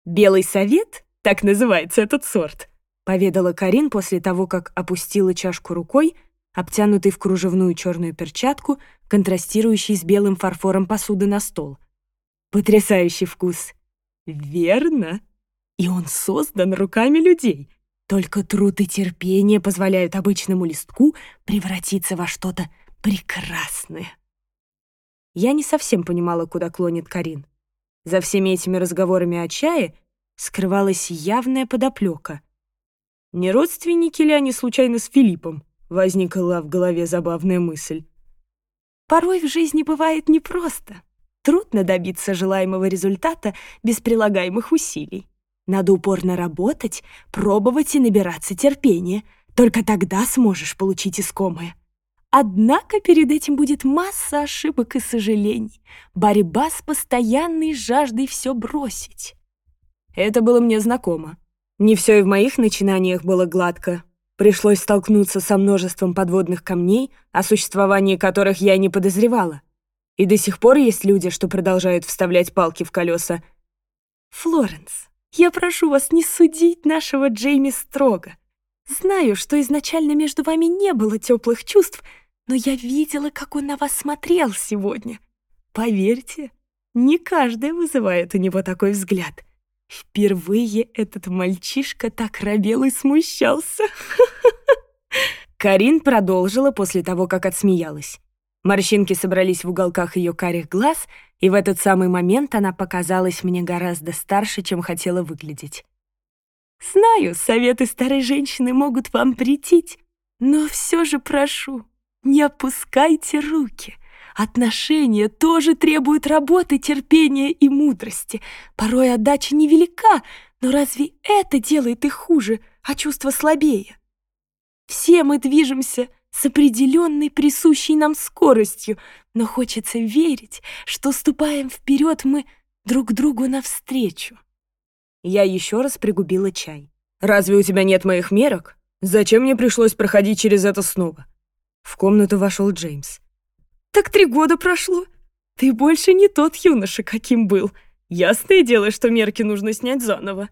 «Белый совет?» — так называется этот сорт, — поведала Карин после того, как опустила чашку рукой, обтянутой в кружевную черную перчатку, контрастирующей с белым фарфором посуды на стол. «Потрясающий вкус!» «Верно!» «И он создан руками людей!» Только труд и терпение позволяют обычному листку превратиться во что-то прекрасны. Я не совсем понимала, куда клонит Карин. За всеми этими разговорами о чае скрывалась явная подоплека. Не родственники ли они случайно с Филиппом? Возникла в голове забавная мысль. Порой в жизни бывает непросто. Трудно добиться желаемого результата без прилагаемых усилий. Надо упорно работать, пробовать и набираться терпения. Только тогда сможешь получить искомое. Однако перед этим будет масса ошибок и сожалений, борьба с постоянной жаждой все бросить. Это было мне знакомо. Не все и в моих начинаниях было гладко. Пришлось столкнуться со множеством подводных камней, о существовании которых я не подозревала. И до сих пор есть люди, что продолжают вставлять палки в колеса. «Флоренс, я прошу вас не судить нашего Джейми строго. Знаю, что изначально между вами не было теплых чувств, но я видела, как он на вас смотрел сегодня. Поверьте, не каждая вызывает у него такой взгляд. Впервые этот мальчишка так робел и смущался. Карин продолжила после того, как отсмеялась. Морщинки собрались в уголках ее карих глаз, и в этот самый момент она показалась мне гораздо старше, чем хотела выглядеть. Знаю, советы старой женщины могут вам претить, но все же прошу, не опускайте руки. Отношения тоже требуют работы, терпения и мудрости. Порой отдача невелика, но разве это делает их хуже, а чувство слабее? Все мы движемся с определенной присущей нам скоростью, но хочется верить, что, ступаем вперед, мы друг другу навстречу. Я еще раз пригубила чай. «Разве у тебя нет моих мерок? Зачем мне пришлось проходить через это снова?» В комнату вошел Джеймс. «Так три года прошло. Ты больше не тот юноша, каким был. Ясное дело, что мерки нужно снять заново».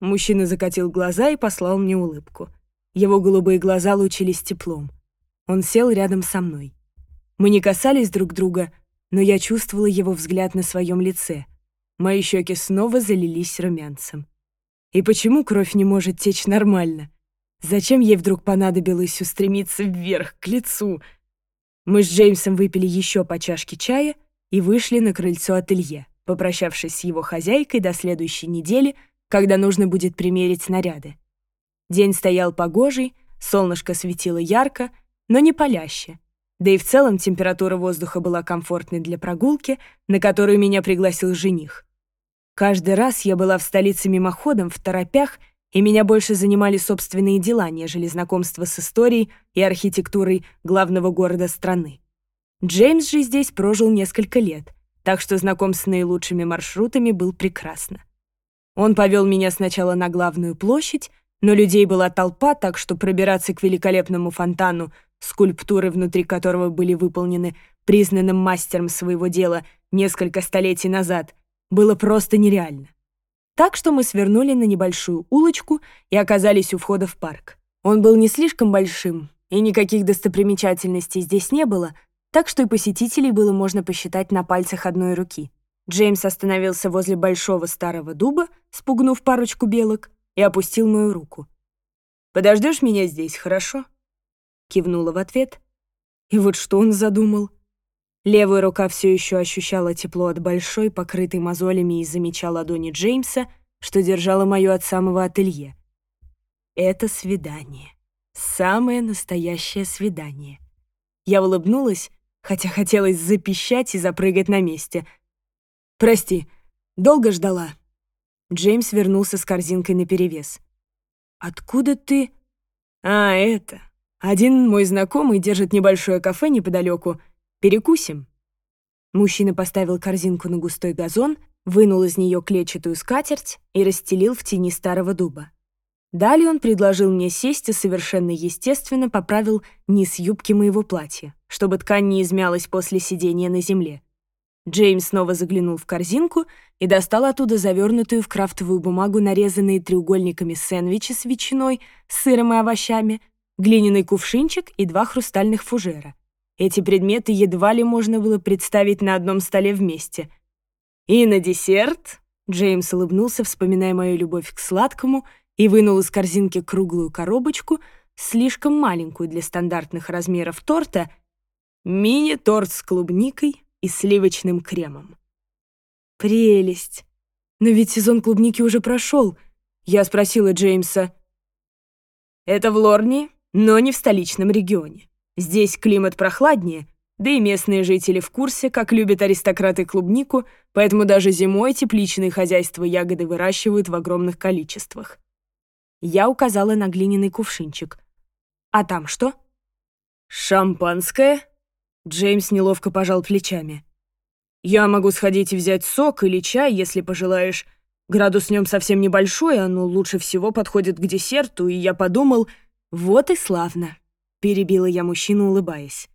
Мужчина закатил глаза и послал мне улыбку. Его голубые глаза лучились теплом. Он сел рядом со мной. Мы не касались друг друга, но я чувствовала его взгляд на своем лице — Мои щеки снова залились румянцем. И почему кровь не может течь нормально? Зачем ей вдруг понадобилось устремиться вверх, к лицу? Мы с Джеймсом выпили еще по чашке чая и вышли на крыльцо ателье, попрощавшись с его хозяйкой до следующей недели, когда нужно будет примерить наряды. День стоял погожий, солнышко светило ярко, но не паляще. Да и в целом температура воздуха была комфортной для прогулки, на которую меня пригласил жених. Каждый раз я была в столице мимоходом, в торопях, и меня больше занимали собственные дела, нежели знакомство с историей и архитектурой главного города страны. Джеймс же здесь прожил несколько лет, так что знаком с наилучшими маршрутами был прекрасно. Он повел меня сначала на главную площадь, но людей была толпа, так что пробираться к великолепному фонтану, скульптуры внутри которого были выполнены признанным мастером своего дела несколько столетий назад, было просто нереально. Так что мы свернули на небольшую улочку и оказались у входа в парк. Он был не слишком большим, и никаких достопримечательностей здесь не было, так что и посетителей было можно посчитать на пальцах одной руки. Джеймс остановился возле большого старого дуба, спугнув парочку белок, и опустил мою руку. «Подождешь меня здесь, хорошо?» Кивнула в ответ. И вот что он задумал — Левая рука все еще ощущала тепло от большой, покрытой мозолями из-за меча ладони Джеймса, что держала мою от самого ателье. Это свидание. Самое настоящее свидание. Я улыбнулась, хотя хотелось запищать и запрыгать на месте. «Прости, долго ждала?» Джеймс вернулся с корзинкой наперевес. «Откуда ты...» «А, это. Один мой знакомый держит небольшое кафе неподалеку. Перекусим». Мужчина поставил корзинку на густой газон, вынул из нее клетчатую скатерть и расстелил в тени старого дуба. Далее он предложил мне сесть и совершенно естественно поправил низ юбки моего платья, чтобы ткань не измялась после сидения на земле. Джеймс снова заглянул в корзинку и достал оттуда завернутую в крафтовую бумагу нарезанные треугольниками сэндвичи с ветчиной, сыром и овощами, глиняный кувшинчик и два хрустальных фужера. Эти предметы едва ли можно было представить на одном столе вместе. «И на десерт?» Джеймс улыбнулся, вспоминая мою любовь к сладкому, и вынул из корзинки круглую коробочку, слишком маленькую для стандартных размеров торта, мини-торт с клубникой и сливочным кремом. «Прелесть! Но ведь сезон клубники уже прошел!» Я спросила Джеймса. «Это в Лорне, но не в столичном регионе. Здесь климат прохладнее, да и местные жители в курсе, как любят аристократы клубнику, поэтому даже зимой тепличные хозяйства ягоды выращивают в огромных количествах. Я указала на глиняный кувшинчик. «А там что?» «Шампанское?» Джеймс неловко пожал плечами. «Я могу сходить и взять сок или чай, если пожелаешь. Градус в нем совсем небольшой, оно лучше всего подходит к десерту, и я подумал, вот и славно». — перебила я мужчину, улыбаясь.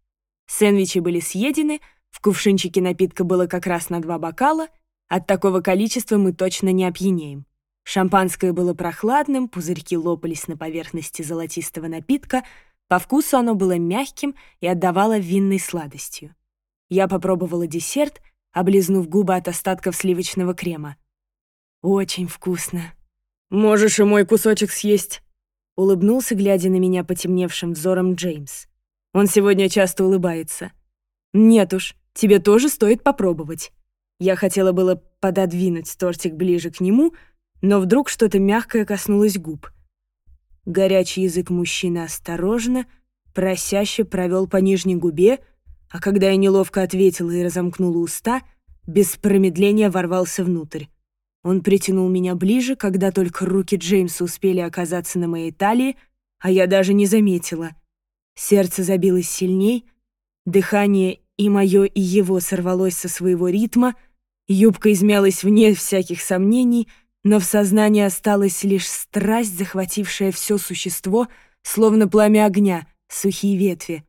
Сэндвичи были съедены, в кувшинчике напитка было как раз на два бокала, от такого количества мы точно не опьянеем. Шампанское было прохладным, пузырьки лопались на поверхности золотистого напитка, по вкусу оно было мягким и отдавало винной сладостью. Я попробовала десерт, облизнув губы от остатков сливочного крема. «Очень вкусно». «Можешь и мой кусочек съесть», — улыбнулся, глядя на меня потемневшим взором Джеймс. «Он сегодня часто улыбается». «Нет уж, тебе тоже стоит попробовать». Я хотела было пододвинуть тортик ближе к нему, но вдруг что-то мягкое коснулось губ. Горячий язык мужчины осторожно, просяще провел по нижней губе, а когда я неловко ответила и разомкнула уста, без промедления ворвался внутрь. Он притянул меня ближе, когда только руки Джеймса успели оказаться на моей талии, а я даже не заметила. Сердце забилось сильней, дыхание и мое, и его сорвалось со своего ритма, юбка измялась вне всяких сомнений, но в сознании осталась лишь страсть, захватившая все существо, словно пламя огня, сухие ветви.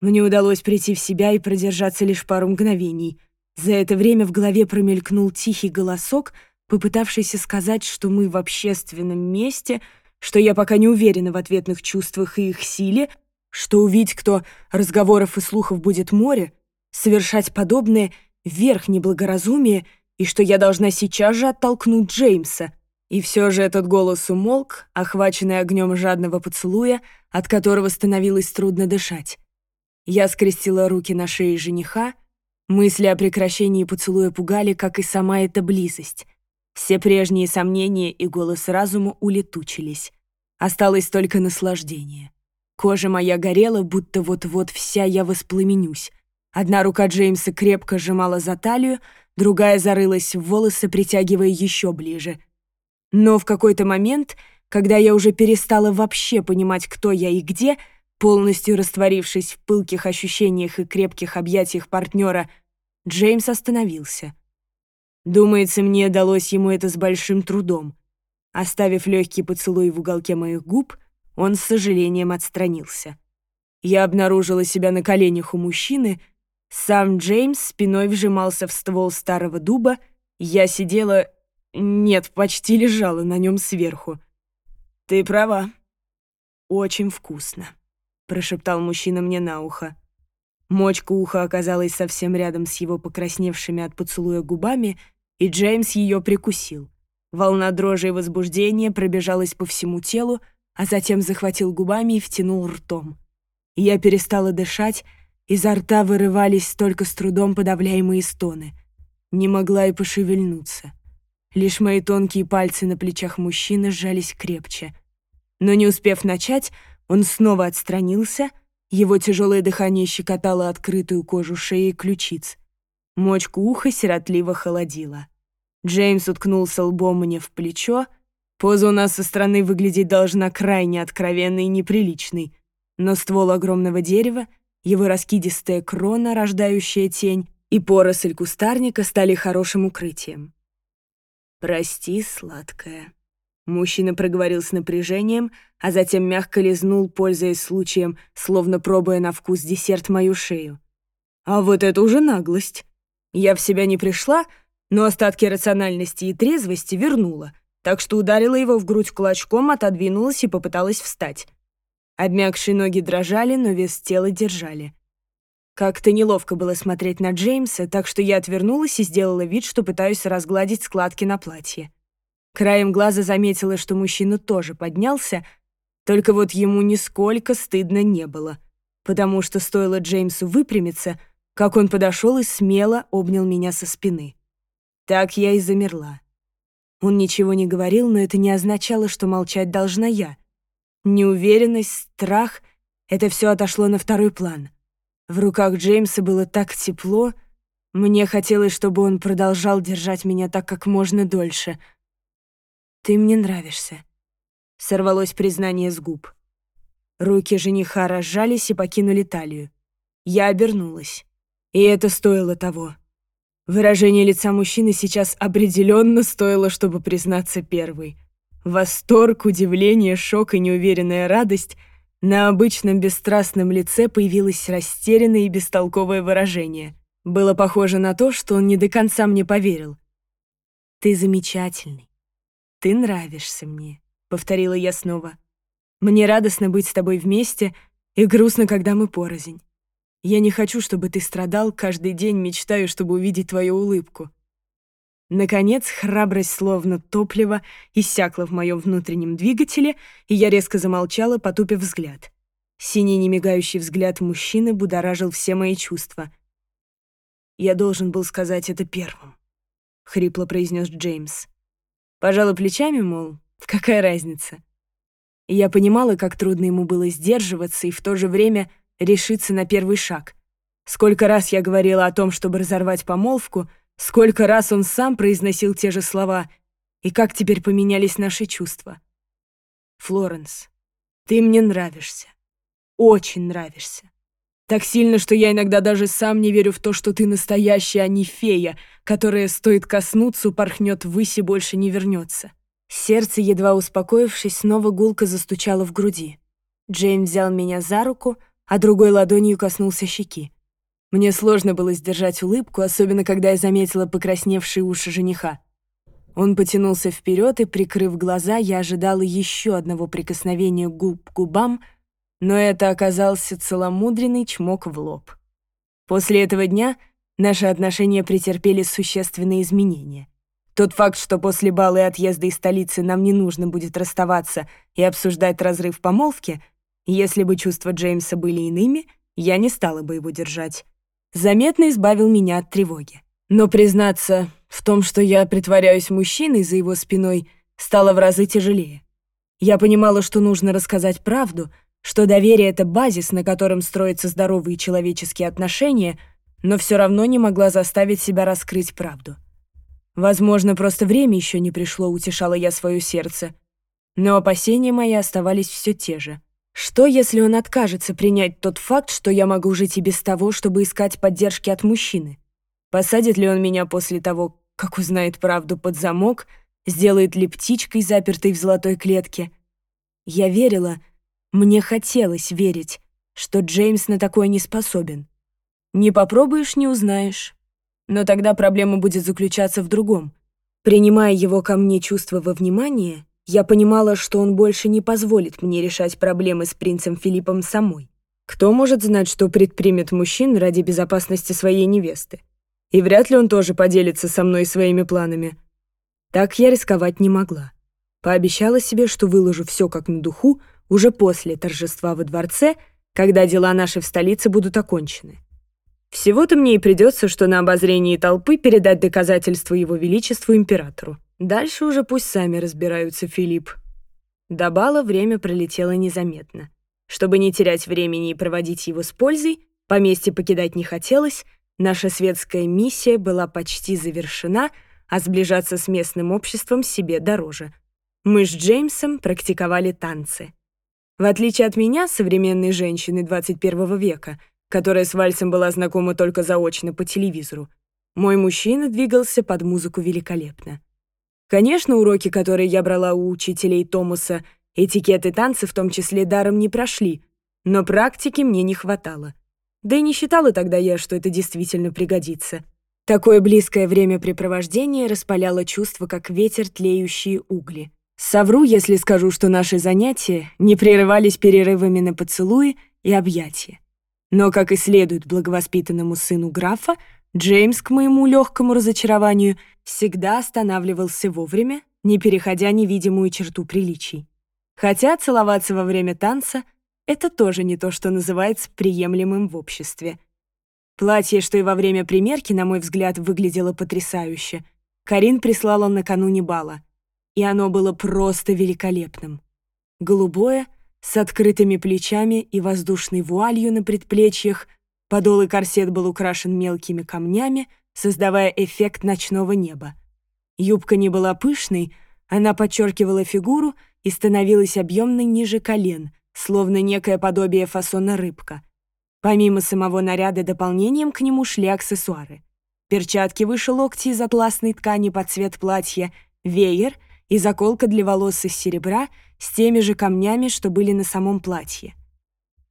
Мне удалось прийти в себя и продержаться лишь пару мгновений — за это время в голове промелькнул тихий голосок, попытавшийся сказать, что мы в общественном месте, что я пока не уверена в ответных чувствах и их силе, что увидеть кто разговоров и слухов будет море, совершать подобное — верх неблагоразумия, и что я должна сейчас же оттолкнуть Джеймса. И все же этот голос умолк, охваченный огнем жадного поцелуя, от которого становилось трудно дышать. Я скрестила руки на шее жениха — Мысли о прекращении поцелуя пугали, как и сама эта близость. Все прежние сомнения и голос разума улетучились. Осталось только наслаждение. Кожа моя горела, будто вот-вот вся я воспламенюсь. Одна рука Джеймса крепко сжимала за талию, другая зарылась в волосы, притягивая еще ближе. Но в какой-то момент, когда я уже перестала вообще понимать, кто я и где, — Полностью растворившись в пылких ощущениях и крепких объятиях партнера, Джеймс остановился. Думается, мне далось ему это с большим трудом. Оставив легкий поцелуй в уголке моих губ, он с сожалением отстранился. Я обнаружила себя на коленях у мужчины, сам Джеймс спиной вжимался в ствол старого дуба, я сидела... Нет, почти лежала на нем сверху. «Ты права. Очень вкусно» прошептал мужчина мне на ухо. Мочка уха оказалась совсем рядом с его покрасневшими от поцелуя губами, и Джеймс ее прикусил. Волна дрожи и возбуждения пробежалась по всему телу, а затем захватил губами и втянул ртом. Я перестала дышать, изо рта вырывались только с трудом подавляемые стоны. Не могла и пошевельнуться. Лишь мои тонкие пальцы на плечах мужчины сжались крепче. Но не успев начать, он снова отстранился, его тяжелое дыхание щекотало открытую кожу шеи и ключиц. Мочку уха сиротливо холодила. Джеймс уткнулся лбом мне в плечо. Поза у нас со стороны выглядеть должна крайне откровенной и неприличной, но ствол огромного дерева, его раскидистая крона, рождающая тень, и поросль кустарника стали хорошим укрытием. «Прости, сладкая», Мужчина проговорил с напряжением, а затем мягко лизнул, пользуясь случаем, словно пробуя на вкус десерт мою шею. А вот это уже наглость. Я в себя не пришла, но остатки рациональности и трезвости вернула, так что ударила его в грудь кулачком, отодвинулась и попыталась встать. Обмякшие ноги дрожали, но вес тела держали. Как-то неловко было смотреть на Джеймса, так что я отвернулась и сделала вид, что пытаюсь разгладить складки на платье. Краем глаза заметила, что мужчина тоже поднялся, только вот ему нисколько стыдно не было, потому что стоило Джеймсу выпрямиться, как он подошел и смело обнял меня со спины. Так я и замерла. Он ничего не говорил, но это не означало, что молчать должна я. Неуверенность, страх — это все отошло на второй план. В руках Джеймса было так тепло, мне хотелось, чтобы он продолжал держать меня так как можно дольше — «Ты мне нравишься», — сорвалось признание с губ. Руки жениха разжались и покинули талию. Я обернулась. И это стоило того. Выражение лица мужчины сейчас определенно стоило, чтобы признаться первой. Восторг, удивление, шок и неуверенная радость на обычном бесстрастном лице появилось растерянное и бестолковое выражение. Было похоже на то, что он не до конца мне поверил. «Ты замечательный. «Ты нравишься мне», — повторила я снова. «Мне радостно быть с тобой вместе и грустно, когда мы порознь. Я не хочу, чтобы ты страдал, каждый день мечтаю, чтобы увидеть твою улыбку». Наконец, храбрость, словно топливо, иссякла в моем внутреннем двигателе, и я резко замолчала, потупив взгляд. Синий немигающий взгляд мужчины будоражил все мои чувства. «Я должен был сказать это первым», — хрипло произнес Джеймс. Пожала плечами, мол, какая разница. И я понимала, как трудно ему было сдерживаться и в то же время решиться на первый шаг. Сколько раз я говорила о том, чтобы разорвать помолвку, сколько раз он сам произносил те же слова, и как теперь поменялись наши чувства. «Флоренс, ты мне нравишься. Очень нравишься. Так сильно, что я иногда даже сам не верю в то, что ты настоящая, а не фея, которая, стоит коснуться, упорхнет ввысь и больше не вернется. Сердце, едва успокоившись, снова гулко застучало в груди. Джейм взял меня за руку, а другой ладонью коснулся щеки. Мне сложно было сдержать улыбку, особенно когда я заметила покрасневшие уши жениха. Он потянулся вперед, и, прикрыв глаза, я ожидала еще одного прикосновения губ к губам — но это оказался целомудренный чмок в лоб. После этого дня наши отношения претерпели существенные изменения. Тот факт, что после бала и отъезда из столицы нам не нужно будет расставаться и обсуждать разрыв помолвки, если бы чувства Джеймса были иными, я не стала бы его держать. Заметно избавил меня от тревоги. Но признаться в том, что я притворяюсь мужчиной за его спиной, стало в разы тяжелее. Я понимала, что нужно рассказать правду — что доверие — это базис, на котором строятся здоровые человеческие отношения, но все равно не могла заставить себя раскрыть правду. Возможно, просто время еще не пришло, утешала я свое сердце. Но опасения мои оставались все те же. Что, если он откажется принять тот факт, что я могу жить и без того, чтобы искать поддержки от мужчины? Посадит ли он меня после того, как узнает правду под замок, сделает ли птичкой, запертой в золотой клетке? Я верила — мне хотелось верить, что Джеймс на такое не способен. Не попробуешь — не узнаешь. Но тогда проблема будет заключаться в другом. Принимая его ко мне чувство во внимание, я понимала, что он больше не позволит мне решать проблемы с принцем Филиппом самой. Кто может знать, что предпримет мужчин ради безопасности своей невесты? И вряд ли он тоже поделится со мной своими планами. Так я рисковать не могла. Пообещала себе, что выложу все как на духу, уже после торжества во дворце, когда дела наши в столице будут окончены. Всего-то мне и придется, что на обозрении толпы передать доказательства его величеству императору. Дальше уже пусть сами разбираются, Филипп. До бала время пролетело незаметно. Чтобы не терять времени и проводить его с пользой, поместье покидать не хотелось, наша светская миссия была почти завершена, а сближаться с местным обществом себе дороже. Мы с Джеймсом практиковали танцы — в отличие от меня, современной женщины 21 века, которая с вальсом была знакома только заочно по телевизору, мой мужчина двигался под музыку великолепно. Конечно, уроки, которые я брала у учителей Томаса, этикеты танцы в том числе даром не прошли, но практики мне не хватало. Да и не считала тогда я, что это действительно пригодится. Такое близкое времяпрепровождение распаляло чувства, как ветер тлеющие угли. Совру, если скажу, что наши занятия не прерывались перерывами на поцелуи и объятия. Но, как и следует благовоспитанному сыну графа, Джеймс, к моему легкому разочарованию, всегда останавливался вовремя, не переходя невидимую черту приличий. Хотя целоваться во время танца — это тоже не то, что называется приемлемым в обществе. Платье, что и во время примерки, на мой взгляд, выглядело потрясающе, Карин прислала накануне бала — и оно было просто великолепным. Голубое, с открытыми плечами и воздушной вуалью на предплечьях, подол и корсет был украшен мелкими камнями, создавая эффект ночного неба. Юбка не была пышной, она подчеркивала фигуру и становилась объемной ниже колен, словно некое подобие фасона рыбка. Помимо самого наряда дополнением к нему шли аксессуары. Перчатки выше локти из атласной ткани под цвет платья, веер — и заколка для волос из серебра с теми же камнями, что были на самом платье.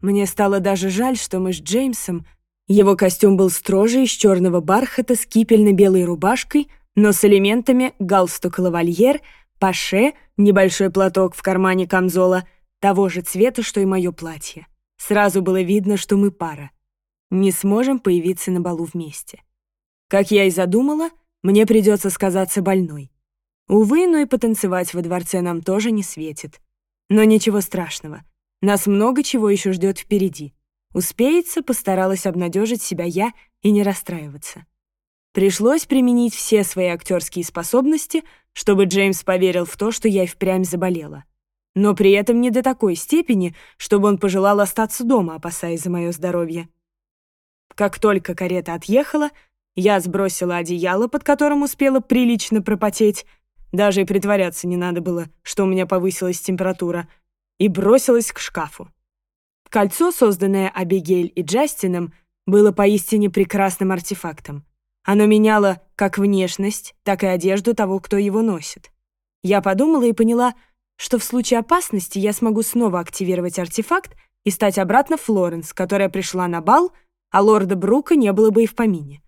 Мне стало даже жаль, что мы с Джеймсом... Его костюм был строже из черного бархата с кипельно-белой рубашкой, но с элементами галстук-лавальер, паше, небольшой платок в кармане камзола, того же цвета, что и мое платье. Сразу было видно, что мы пара. Не сможем появиться на балу вместе. Как я и задумала, мне придется сказаться больной. Увы, но и потанцевать во дворце нам тоже не светит. Но ничего страшного. Нас много чего еще ждет впереди. Успеется, постаралась обнадежить себя я и не расстраиваться. Пришлось применить все свои актерские способности, чтобы Джеймс поверил в то, что я и впрямь заболела. Но при этом не до такой степени, чтобы он пожелал остаться дома, опасаясь за мое здоровье. Как только карета отъехала, я сбросила одеяло, под которым успела прилично пропотеть, даже и притворяться не надо было, что у меня повысилась температура, и бросилась к шкафу. Кольцо, созданное Абигейль и Джастином, было поистине прекрасным артефактом. Оно меняло как внешность, так и одежду того, кто его носит. Я подумала и поняла, что в случае опасности я смогу снова активировать артефакт и стать обратно Флоренс, которая пришла на бал, а лорда Брука не было бы и в помине.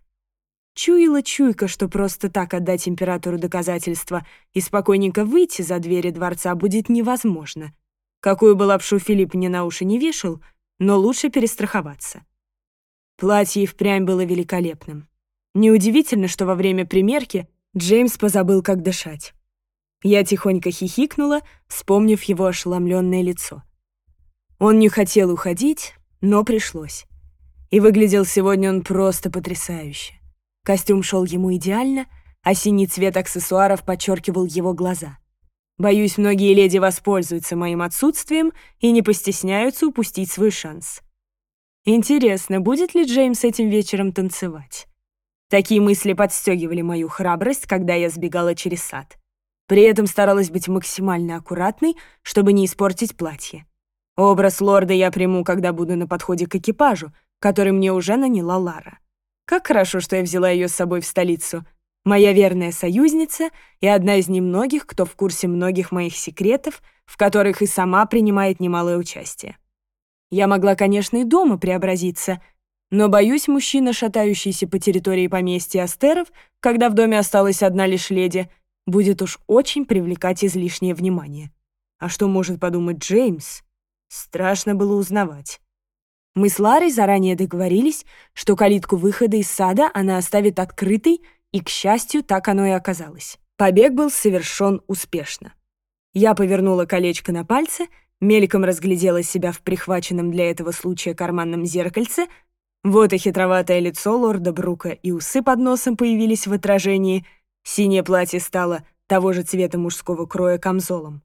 Чуяла чуйка, что просто так отдать императору доказательства и спокойненько выйти за двери дворца будет невозможно. Какую бы лапшу Филипп мне на уши не вешал, но лучше перестраховаться. Платье впрямь было великолепным. Неудивительно, что во время примерки Джеймс позабыл, как дышать. Я тихонько хихикнула, вспомнив его ошеломленное лицо. Он не хотел уходить, но пришлось. И выглядел сегодня он просто потрясающе. Костюм шел ему идеально, а синий цвет аксессуаров подчеркивал его глаза. Боюсь, многие леди воспользуются моим отсутствием и не постесняются упустить свой шанс. Интересно, будет ли Джеймс этим вечером танцевать? Такие мысли подстегивали мою храбрость, когда я сбегала через сад. При этом старалась быть максимально аккуратной, чтобы не испортить платье. Образ лорда я приму, когда буду на подходе к экипажу, который мне уже наняла Лара. Как хорошо, что я взяла ее с собой в столицу. Моя верная союзница и одна из немногих, кто в курсе многих моих секретов, в которых и сама принимает немалое участие. Я могла, конечно, и дома преобразиться, но, боюсь, мужчина, шатающийся по территории поместья Астеров, когда в доме осталась одна лишь леди, будет уж очень привлекать излишнее внимание. А что может подумать Джеймс? Страшно было узнавать. Мы с Ларой заранее договорились, что калитку выхода из сада она оставит открытой, и, к счастью, так оно и оказалось. Побег был совершен успешно. Я повернула колечко на пальце, мельком разглядела себя в прихваченном для этого случая карманном зеркальце. Вот и хитроватое лицо лорда Брука, и усы под носом появились в отражении. Синее платье стало того же цвета мужского кроя камзолом.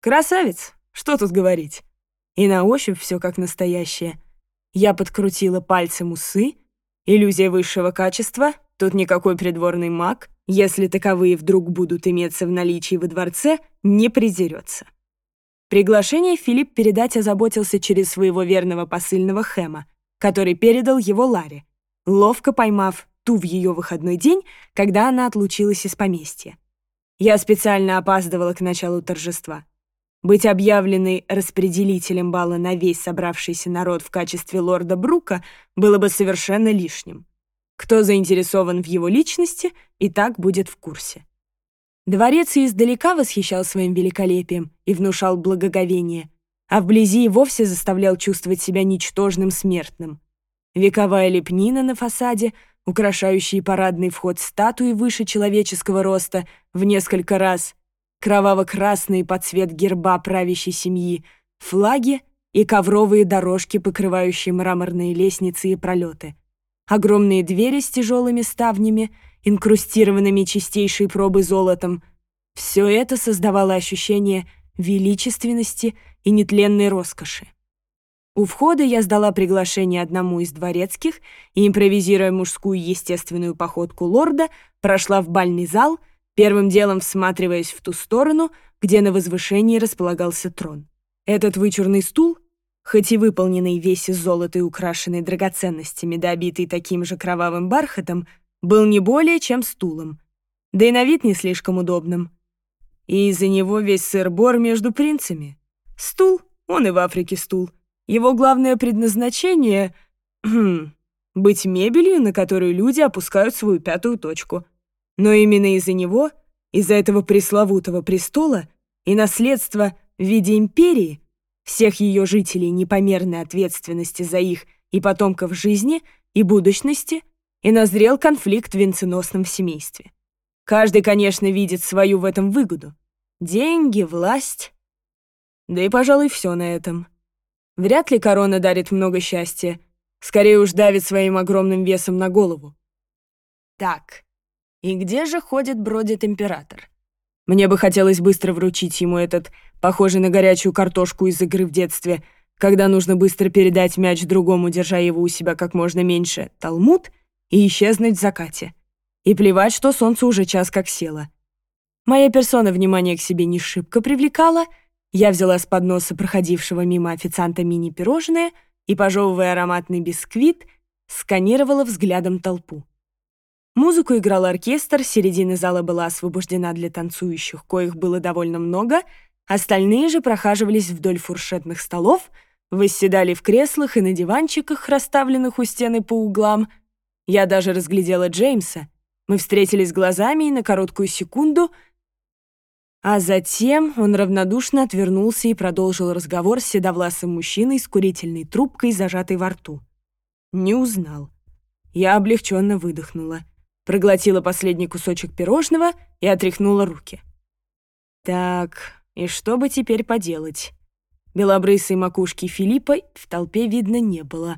«Красавец! Что тут говорить?» И на ощупь все как настоящее — я подкрутила пальцем усы. Иллюзия высшего качества. Тут никакой придворный маг, если таковые вдруг будут иметься в наличии во дворце, не презерется. Приглашение Филипп передать озаботился через своего верного посыльного Хэма, который передал его Ларе, ловко поймав ту в ее выходной день, когда она отлучилась из поместья. Я специально опаздывала к началу торжества. Быть объявленной распределителем бала на весь собравшийся народ в качестве лорда Брука было бы совершенно лишним. Кто заинтересован в его личности, и так будет в курсе. Дворец и издалека восхищал своим великолепием и внушал благоговение, а вблизи и вовсе заставлял чувствовать себя ничтожным смертным. Вековая лепнина на фасаде, украшающие парадный вход статуи выше человеческого роста в несколько раз — кроваво-красные под цвет герба правящей семьи, флаги и ковровые дорожки, покрывающие мраморные лестницы и пролеты. Огромные двери с тяжелыми ставнями, инкрустированными чистейшей пробы золотом. Все это создавало ощущение величественности и нетленной роскоши. У входа я сдала приглашение одному из дворецких и, импровизируя мужскую естественную походку лорда, прошла в бальный зал — первым делом всматриваясь в ту сторону, где на возвышении располагался трон. Этот вычурный стул, хоть и выполненный весь из золота и украшенный драгоценностями, да обитый таким же кровавым бархатом, был не более чем стулом, да и на вид не слишком удобным. И из-за него весь сыр-бор между принцами. Стул, он и в Африке стул. Его главное предназначение — быть мебелью, на которую люди опускают свою пятую точку — но именно из-за него, из-за этого пресловутого престола и наследства в виде империи, всех ее жителей непомерной ответственности за их и потомков жизни и будущности, и назрел конфликт в венценосном семействе. Каждый, конечно, видит свою в этом выгоду. Деньги, власть. Да и, пожалуй, все на этом. Вряд ли корона дарит много счастья. Скорее уж давит своим огромным весом на голову. Так, и где же ходит-бродит император? Мне бы хотелось быстро вручить ему этот, похожий на горячую картошку из игры в детстве, когда нужно быстро передать мяч другому, держа его у себя как можно меньше, талмуд и исчезнуть в закате. И плевать, что солнце уже час как село. Моя персона внимание к себе не шибко привлекала. Я взяла с подноса проходившего мимо официанта мини-пирожное и, пожевывая ароматный бисквит, сканировала взглядом толпу. Музыку играл оркестр, середина зала была освобождена для танцующих, коих было довольно много, остальные же прохаживались вдоль фуршетных столов, восседали в креслах и на диванчиках, расставленных у стены по углам. Я даже разглядела Джеймса. Мы встретились глазами и на короткую секунду — а затем он равнодушно отвернулся и продолжил разговор с седовласым мужчиной с курительной трубкой, зажатой во рту. Не узнал. Я облегченно выдохнула проглотила последний кусочек пирожного и отряхнула руки. Так, и что бы теперь поделать? Белобрысой макушки Филиппа в толпе видно не было.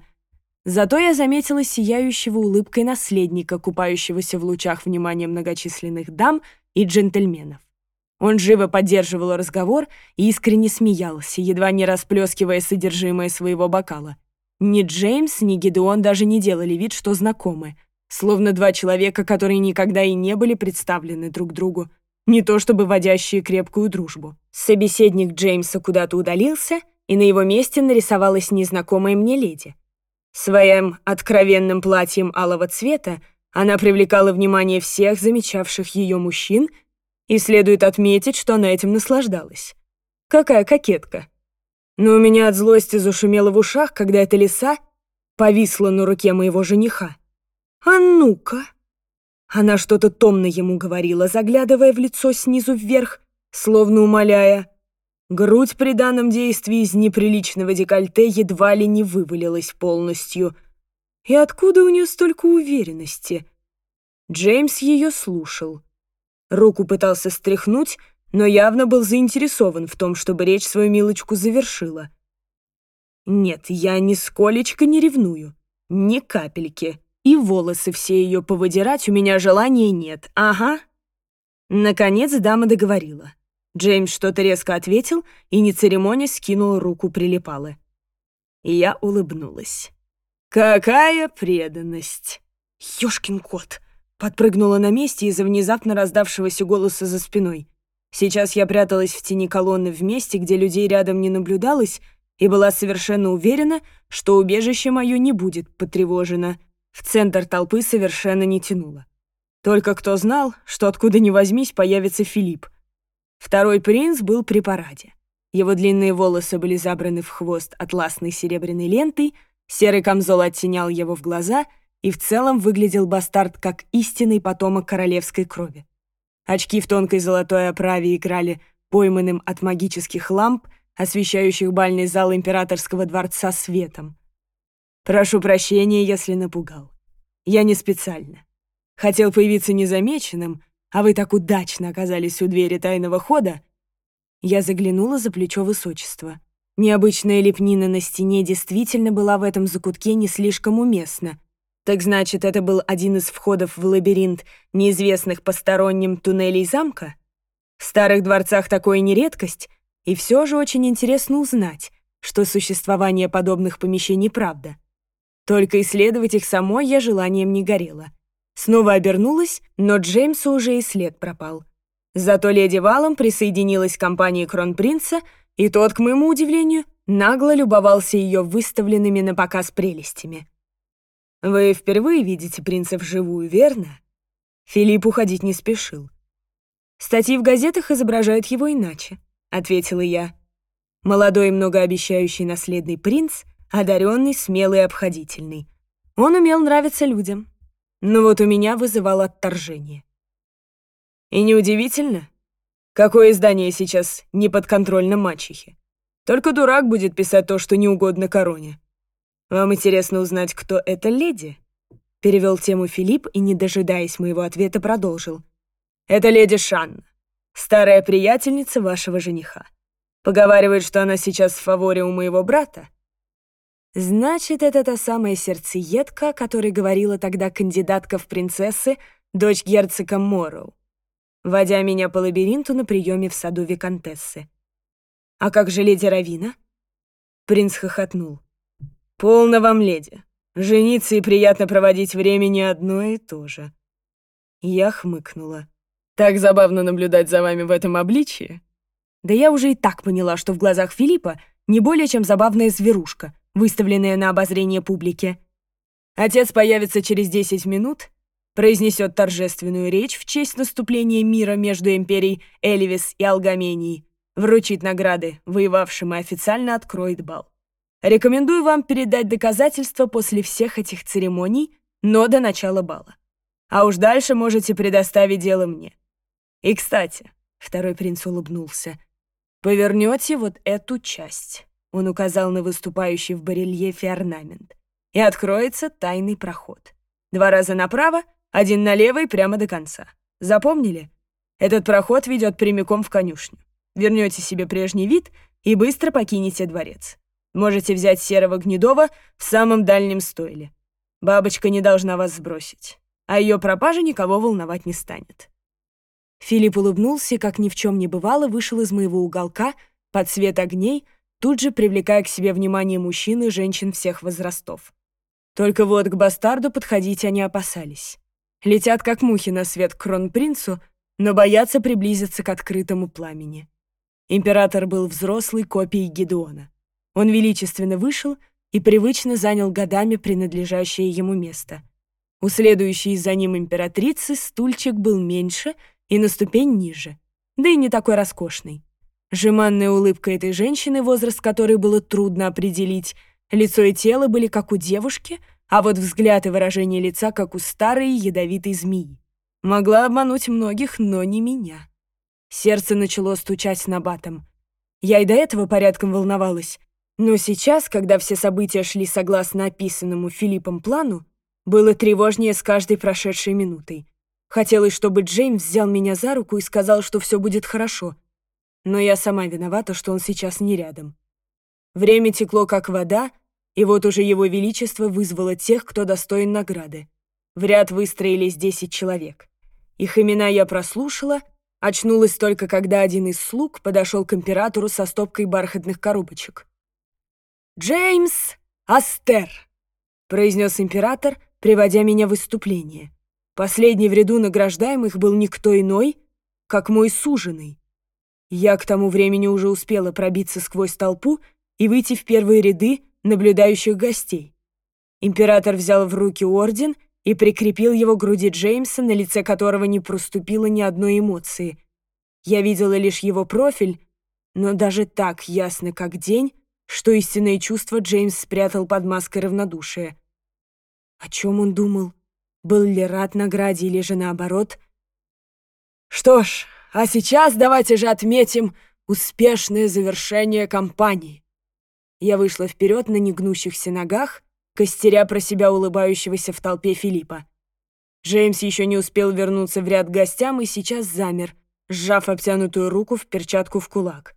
Зато я заметила сияющего улыбкой наследника, купающегося в лучах внимания многочисленных дам и джентльменов. Он живо поддерживал разговор и искренне смеялся, едва не расплескивая содержимое своего бокала. Ни Джеймс, ни Гедеон даже не делали вид, что знакомы — Словно два человека, которые никогда и не были представлены друг другу, не то чтобы водящие крепкую дружбу. Собеседник Джеймса куда-то удалился, и на его месте нарисовалась незнакомая мне леди. Своим откровенным платьем алого цвета она привлекала внимание всех замечавших ее мужчин, и следует отметить, что она этим наслаждалась. Какая кокетка. Но у меня от злости зашумело в ушах, когда эта лиса повисла на руке моего жениха. «А ну-ка!» Она что-то томно ему говорила, заглядывая в лицо снизу вверх, словно умоляя. Грудь при данном действии из неприличного декольте едва ли не вывалилась полностью. И откуда у нее столько уверенности? Джеймс ее слушал. Руку пытался стряхнуть, но явно был заинтересован в том, чтобы речь свою милочку завершила. «Нет, я нисколечко не ревную. Ни капельки». И волосы все ее повыдирать у меня желания нет. Ага. Наконец дама договорила. Джеймс что-то резко ответил и, не церемонясь, скинул руку прилипалы. Я улыбнулась. «Какая преданность!» «Ёшкин кот!» Подпрыгнула на месте из-за внезапно раздавшегося голоса за спиной. Сейчас я пряталась в тени колонны в месте, где людей рядом не наблюдалось, и была совершенно уверена, что убежище мое не будет потревожено — в центр толпы совершенно не тянуло. Только кто знал, что откуда ни возьмись появится Филипп. Второй принц был при параде. Его длинные волосы были забраны в хвост атласной серебряной лентой, серый камзол оттенял его в глаза, и в целом выглядел бастард как истинный потомок королевской крови. Очки в тонкой золотой оправе играли пойманным от магических ламп, освещающих бальный зал императорского дворца светом. «Прошу прощения, если напугал. Я не специально. Хотел появиться незамеченным, а вы так удачно оказались у двери тайного хода». Я заглянула за плечо высочества. Необычная лепнина на стене действительно была в этом закутке не слишком уместна. Так значит, это был один из входов в лабиринт неизвестных посторонним туннелей замка? В старых дворцах такое не редкость, и все же очень интересно узнать, что существование подобных помещений правда. Только исследовать их самой я желанием не горела. Снова обернулась, но Джеймсу уже и след пропал. Зато леди Валом присоединилась к компании Кронпринца, и тот, к моему удивлению, нагло любовался ее выставленными на показ прелестями. «Вы впервые видите принца вживую, верно?» Филипп уходить не спешил. «Статьи в газетах изображают его иначе», — ответила я. Молодой и многообещающий наследный принц — одаренный, смелый и обходительный. Он умел нравиться людям, но вот у меня вызывало отторжение. И неудивительно, какое издание сейчас не подконтрольно мачехе. Только дурак будет писать то, что не угодно короне. «Вам интересно узнать, кто эта леди?» Перевел тему Филипп и, не дожидаясь моего ответа, продолжил. «Это леди Шанна, старая приятельница вашего жениха. Поговаривает, что она сейчас в фаворе у моего брата, Значит, это та самая сердцеедка, о которой говорила тогда кандидатка в принцессы, дочь герцога Морроу, водя меня по лабиринту на приеме в саду Викантессы. «А как же леди Равина?» Принц хохотнул. «Полно вам, леди. Жениться и приятно проводить время не одно и то же». Я хмыкнула. «Так забавно наблюдать за вами в этом обличии». Да я уже и так поняла, что в глазах Филиппа не более чем забавная зверушка, выставленное на обозрение публики. Отец появится через 10 минут, произнесет торжественную речь в честь наступления мира между империей Эливис и Алгамении, вручит награды воевавшим и официально откроет бал. Рекомендую вам передать доказательства после всех этих церемоний, но до начала бала. А уж дальше можете предоставить дело мне. И, кстати, второй принц улыбнулся, повернете вот эту часть. Он указал на выступающий в барельефе орнамент. «И откроется тайный проход. Два раза направо, один налево и прямо до конца. Запомнили? Этот проход ведет прямиком в конюшню. Вернете себе прежний вид и быстро покинете дворец. Можете взять серого гнедова в самом дальнем стойле. Бабочка не должна вас сбросить, а ее пропажа никого волновать не станет». Филипп улыбнулся, как ни в чем не бывало, вышел из моего уголка под свет огней — тут же привлекая к себе внимание мужчин и женщин всех возрастов. Только вот к бастарду подходить они опасались. Летят как мухи на свет к кронпринцу, но боятся приблизиться к открытому пламени. Император был взрослой копией Гедеона. Он величественно вышел и привычно занял годами принадлежащее ему место. У следующей за ним императрицы стульчик был меньше и на ступень ниже, да и не такой роскошный. Жеманная улыбка этой женщины, возраст которой было трудно определить, лицо и тело были как у девушки, а вот взгляд и выражение лица как у старой ядовитой змеи. Могла обмануть многих, но не меня. Сердце начало стучать на набатом. Я и до этого порядком волновалась. Но сейчас, когда все события шли согласно описанному Филиппом плану, было тревожнее с каждой прошедшей минутой. Хотелось, чтобы Джеймс взял меня за руку и сказал, что все будет хорошо — но я сама виновата, что он сейчас не рядом. Время текло как вода, и вот уже его величество вызвало тех, кто достоин награды. В ряд выстроились десять человек. Их имена я прослушала, очнулась только когда один из слуг подошел к императору со стопкой бархатных коробочек. «Джеймс Астер!» — произнес император, приводя меня в выступление. Последний в ряду награждаемых был никто иной, как мой суженый, я к тому времени уже успела пробиться сквозь толпу и выйти в первые ряды наблюдающих гостей. Император взял в руки орден и прикрепил его к груди Джеймса, на лице которого не проступило ни одной эмоции. Я видела лишь его профиль, но даже так ясно, как день, что истинные чувства Джеймс спрятал под маской равнодушия. О чем он думал? Был ли рад награде или же наоборот? «Что ж», а сейчас давайте же отметим успешное завершение кампании. Я вышла вперед на негнущихся ногах, костеря про себя улыбающегося в толпе Филиппа. Джеймс еще не успел вернуться в ряд гостям и сейчас замер, сжав обтянутую руку в перчатку в кулак.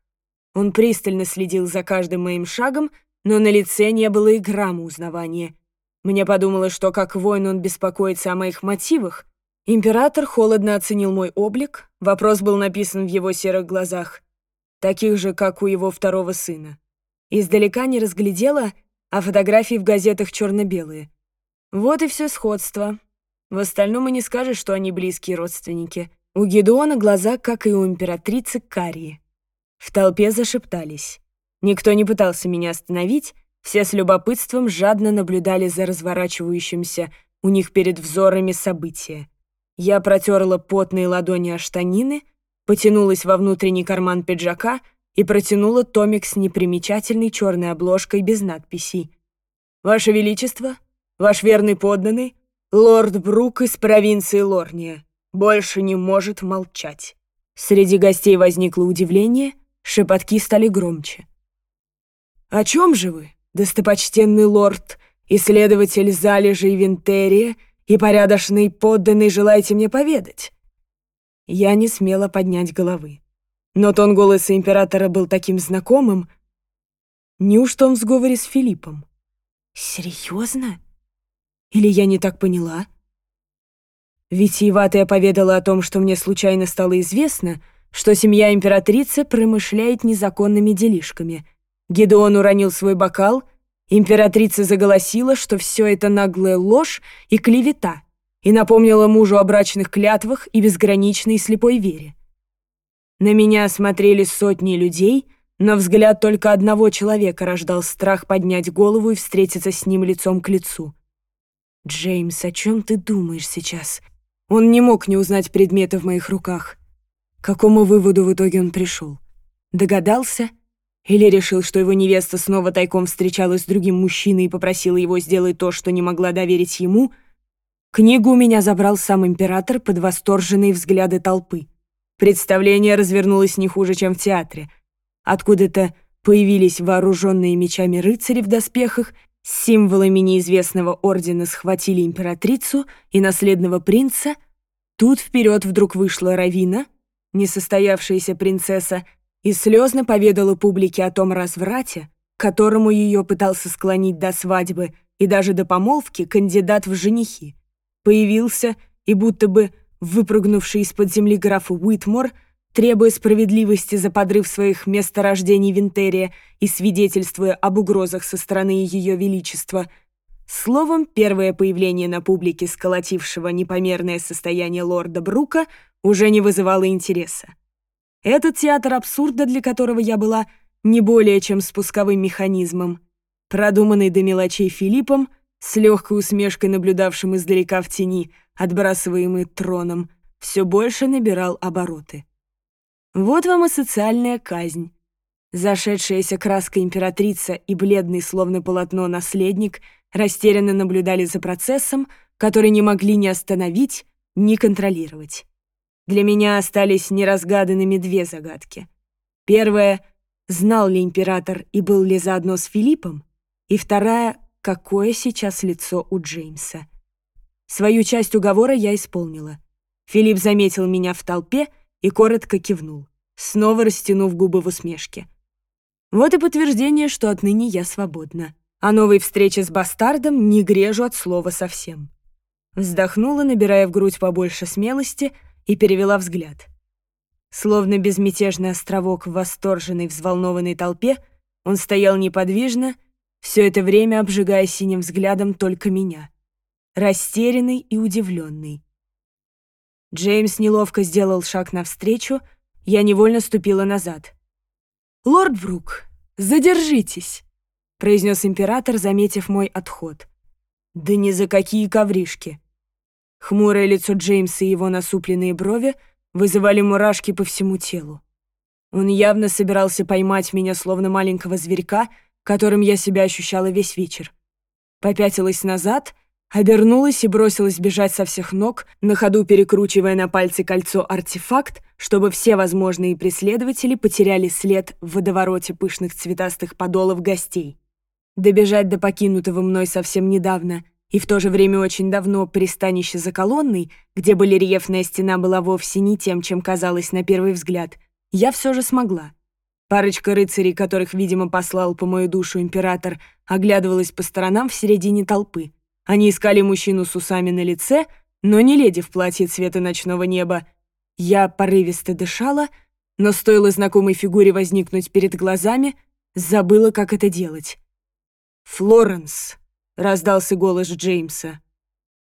Он пристально следил за каждым моим шагом, но на лице не было и грамма узнавания. Мне подумалось, что как воин он беспокоится о моих мотивах, Император холодно оценил мой облик, вопрос был написан в его серых глазах, таких же, как у его второго сына. Издалека не разглядела, а фотографии в газетах черно белые Вот и все сходство. В остальном и не скажешь, что они близкие родственники. У Гедеона глаза, как и у императрицы, карие. В толпе зашептались. Никто не пытался меня остановить, все с любопытством жадно наблюдали за разворачивающимся у них перед взорами события. Я протерла потные ладони о штанины, потянулась во внутренний карман пиджака и протянула томик с непримечательной черной обложкой без надписей. «Ваше Величество, ваш верный подданный, лорд Брук из провинции Лорния, больше не может молчать». Среди гостей возникло удивление, шепотки стали громче. «О чем же вы, достопочтенный лорд, исследователь залежей Винтерия?» и порядочный подданный желаете мне поведать?» Я не смела поднять головы. Но тон голоса императора был таким знакомым. Неужто он в сговоре с Филиппом? «Серьезно? Или я не так поняла?» Витиеватая поведала о том, что мне случайно стало известно, что семья императрицы промышляет незаконными делишками. Гедеон уронил свой бокал, Императрица заголосила, что все это наглая ложь и клевета, и напомнила мужу о брачных клятвах и безграничной слепой вере. На меня смотрели сотни людей, но взгляд только одного человека рождал страх поднять голову и встретиться с ним лицом к лицу. «Джеймс, о чем ты думаешь сейчас?» Он не мог не узнать предметы в моих руках. К какому выводу в итоге он пришел? Догадался — или решил, что его невеста снова тайком встречалась с другим мужчиной и попросила его сделать то, что не могла доверить ему, книгу у меня забрал сам император под восторженные взгляды толпы. Представление развернулось не хуже, чем в театре. Откуда-то появились вооруженные мечами рыцари в доспехах, с символами неизвестного ордена схватили императрицу и наследного принца. Тут вперед вдруг вышла Равина, несостоявшаяся принцесса, и слезно поведала публике о том разврате, которому ее пытался склонить до свадьбы и даже до помолвки кандидат в женихи. Появился и будто бы выпрыгнувший из-под земли граф Уитмор, требуя справедливости за подрыв своих месторождений Винтерия и свидетельствуя об угрозах со стороны Ее Величества. Словом, первое появление на публике сколотившего непомерное состояние лорда Брука уже не вызывало интереса. Этот театр абсурда, для которого я была не более чем спусковым механизмом, продуманный до мелочей Филиппом, с легкой усмешкой наблюдавшим издалека в тени, отбрасываемый троном, все больше набирал обороты. Вот вам и социальная казнь. Зашедшаяся краска императрица и бледный, словно полотно, наследник растерянно наблюдали за процессом, который не могли ни остановить, ни контролировать. Для меня остались неразгаданными две загадки. Первая — знал ли император и был ли заодно с Филиппом? И вторая — какое сейчас лицо у Джеймса? Свою часть уговора я исполнила. Филипп заметил меня в толпе и коротко кивнул, снова растянув губы в усмешке. Вот и подтверждение, что отныне я свободна. О новой встрече с бастардом не грежу от слова совсем. Вздохнула, набирая в грудь побольше смелости — и перевела взгляд. Словно безмятежный островок в восторженной, взволнованной толпе, он стоял неподвижно, все это время обжигая синим взглядом только меня, растерянный и удивленный. Джеймс неловко сделал шаг навстречу, я невольно ступила назад. «Лорд Брук, задержитесь!» — произнес император, заметив мой отход. «Да ни за какие ковришки!» Хмурое лицо Джеймса и его насупленные брови вызывали мурашки по всему телу. Он явно собирался поймать меня, словно маленького зверька, которым я себя ощущала весь вечер. Попятилась назад, обернулась и бросилась бежать со всех ног, на ходу перекручивая на пальце кольцо-артефакт, чтобы все возможные преследователи потеряли след в водовороте пышных цветастых подолов гостей. Добежать до покинутого мной совсем недавно и в то же время очень давно пристанище за колонной, где бы рельефная стена была вовсе не тем, чем казалось на первый взгляд, я все же смогла. Парочка рыцарей, которых, видимо, послал по мою душу император, оглядывалась по сторонам в середине толпы. Они искали мужчину с усами на лице, но не леди в платье цвета ночного неба. Я порывисто дышала, но стоило знакомой фигуре возникнуть перед глазами, забыла, как это делать. «Флоренс!» — раздался голос Джеймса.